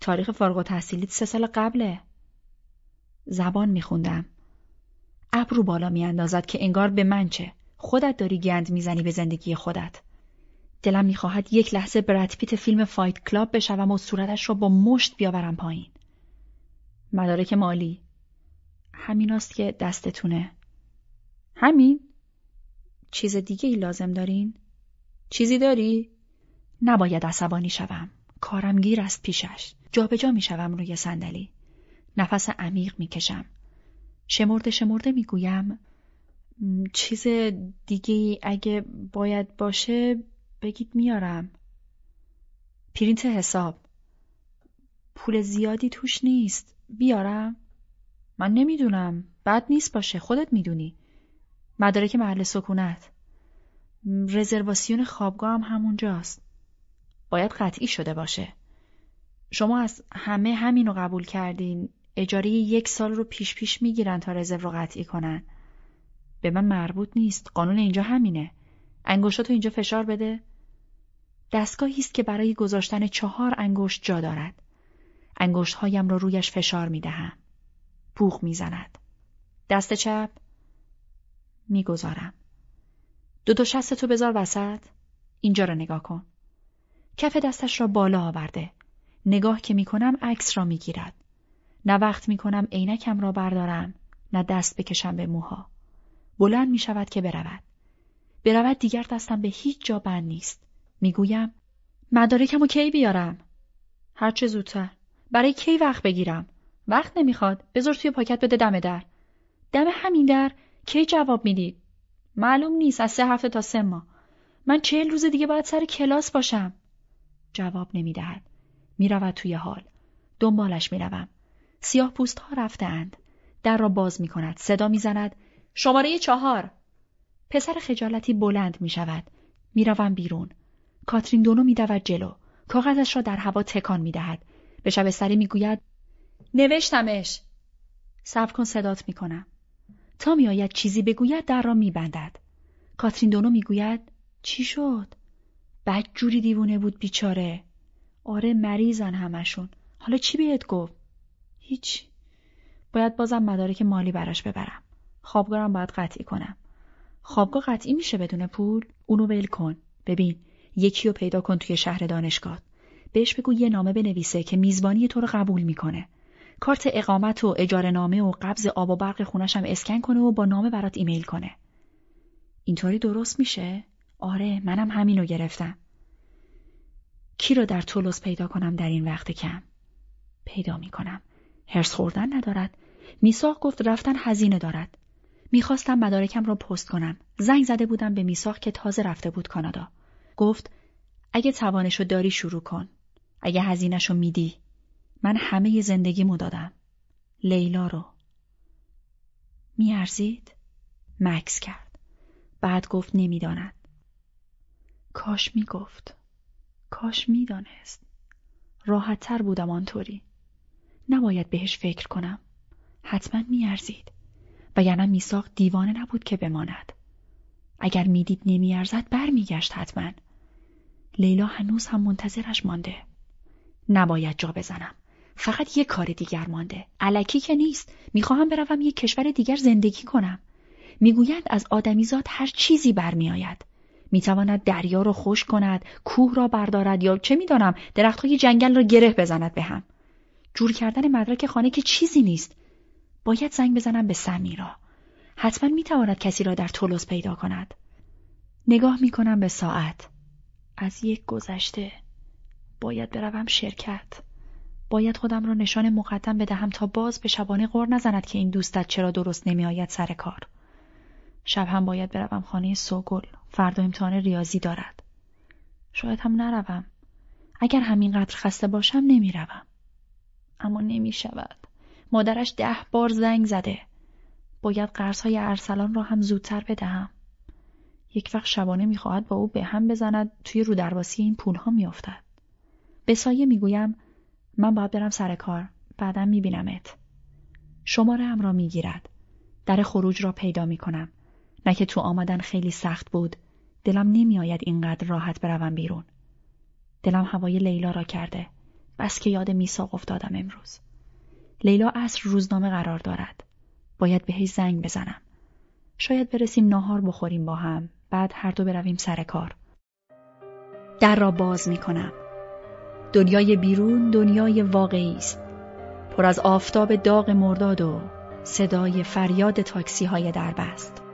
تاریخ فارغ التحصیلیت سه سال قبله. زبان میخوندم. ابرو بالا میاندازد که انگار به من چه. خودت داری گند می‌زنی به زندگی خودت. دلم می‌خواهد یک لحظه برد فیلم فایت کلاب بشوم و صورتش را با مشت بیاورم پایین. مدارک مالی. همیناست که دستتونه. همین. چیز دیگه ای لازم دارین؟ چیزی داری؟ نباید عصبانی شوم. کارم گیر است پیشش. جابجا می‌شوم روی صندلی. نفس عمیق می‌کشم. شمرده شمرده می‌گویم. چیز دیگه اگه باید باشه بگید میارم. پرینت حساب. پول زیادی توش نیست. بیارم. من نمی‌دونم. بد نیست باشه. خودت می‌دونی. مدارک محل سکونت. رزرواسیون خوابگاه هم همونجاست. باید قطعی شده باشه. شما از همه همینو قبول کردین. اجاره یک سال رو پیش پیش می‌گیرن تا رزرو رو قطعی کنن. به من مربوط نیست. قانون اینجا همینه. انگشتاتو اینجا فشار بده. دستگاهی است که برای گذاشتن چهار انگشت جا دارد. انگشت هایم را رویش فشار می دهم. پوخ می زند. دست چپ می‌گذارم. دو تا شست تو بذار وسط. اینجا را نگاه کن. کف دستش را بالا آورده. نگاه که می کنم عکس را می گیرد. نه وقت می کنم عینکم را بردارم نه دست بکشم به موها. بلند می شود که برود. برود دیگر دستم به هیچ جا بند نیست. می‌گویم مدارکم و کی بیارم؟ هرچه زودتر. برای کی وقت بگیرم؟ وقت نمی‌خواد. بذار توی پاکت بده دم در. دم همین در کی جواب می‌دید؟ معلوم نیست از سه هفته تا سه ماه. من چهل روز دیگه باید سر کلاس باشم. جواب نمی‌دهد. می‌رود توی حال. دنبالش می‌روم. سیاه پوست ها رفتند. در را باز می کند. صدا می زند. شماره چهار. پسر خجالتی بلند می شود. می روم بیرون. کاترین دونو می دود جلو. کاغذش را در هوا تکان می دهد. به شب سری می گوید نوشتمش. صبر کن صدات می کنم. تا می آید چیزی بگوید در را می بندد. کاترین دونو می گوید چی شد؟ بد جوری دیوونه بود بیچاره. آره مریضن همشون. حالا چی بهت گفت؟ هیچ. باید بازم مدارک مالی براش ببرم. خوابگارم باید قطعی کنم. خوابگاه قطعی میشه بدون پول؟ اونو ول کن. ببین یکی رو پیدا کن توی شهر دانشگاه. بهش بگو یه نامه بنویسه که میزبانی تو رو قبول می‌کنه. کارت اقامت و اجاره نامه و قبض آب و برق خونش هم اسکن کنه و با نامه برات ایمیل کنه. اینطوری درست میشه؟ آره منم همینو گرفتم. کی رو در طولوس پیدا کنم در این وقت کم؟ پیدا می‌کنم. هرس خوردن ندارد. میساق گفت رفتن هزینه دارد. می‌خواستم مدارکم را پست کنم. زنگ زده بودم به میساق که تازه رفته بود کانادا. گفت اگه توانشو داری شروع کن. اگه هزینهشو میدی. من همه زندگیمو دادم. لیلا رو. میارزید؟ مکس کرد. بعد گفت نمی‌داند. کاش می‌گفت. کاش می‌دانست. راحتتر بودم آنطوری. نباید بهش فکر کنم. حتما میارزید. وگرنه میساق دیوانه نبود که بماند. اگر می‌دید نمیارزد برمیگشت حتما. لیلا هنوز هم منتظرش مانده. نباید جا بزنم. فقط یک کار دیگر مانده. علکی که نیست. می‌خواهم بروم یک کشور دیگر زندگی کنم. می‌گویند از آدمیزاد هر چیزی برمیآید. می‌تواند دریا را خوش کند، کوه را بردارد یا چه می‌دانم درختهای جنگل را گره بزند به هم. جور کردن مدرک خانه که چیزی نیست. باید زنگ بزنم به سمیرا. حتما می‌تواند کسی را در تولوس پیدا کند. نگاه می کنم به ساعت. از یک گذشته. باید بروم شرکت. باید خودم را نشان مقدم بدهم تا باز به شبانه غور نزند که این دوستت چرا درست نمیآید سر کار. شب هم باید بروم خانه سوگل. فردا امتحان ریاضی دارد. شاید هم نروم. اگر همینقدر خسته باشم نمی‌روم. اما نمی شود. مادرش ده بار زنگ زده. باید های ارسلان را هم زودتر بدهم. یک وقت شبانه می‌خواهد با او به هم بزند توی رو درواسی این پولها میافتد. به سایه می‌گویم من باید برم سر کار. بعدا میبینمت. شماره هم را می‌گیرد. در خروج را پیدا می‌کنم. نه که تو آمدن خیلی سخت بود. دلم نمیآید اینقدر راحت بروم بیرون. دلم هوای لیلا را کرده. بس که یاد میساق افتادم امروز. لیلا اصر روزنامه قرار دارد. باید بهش زنگ بزنم. شاید برسیم ناهار بخوریم با هم. بعد هر دو برویم سر کار. در را باز می کنم. دنیای بیرون دنیای واقعی است. پر از آفتاب داغ مرداد و صدای فریاد تاکسی های دربست.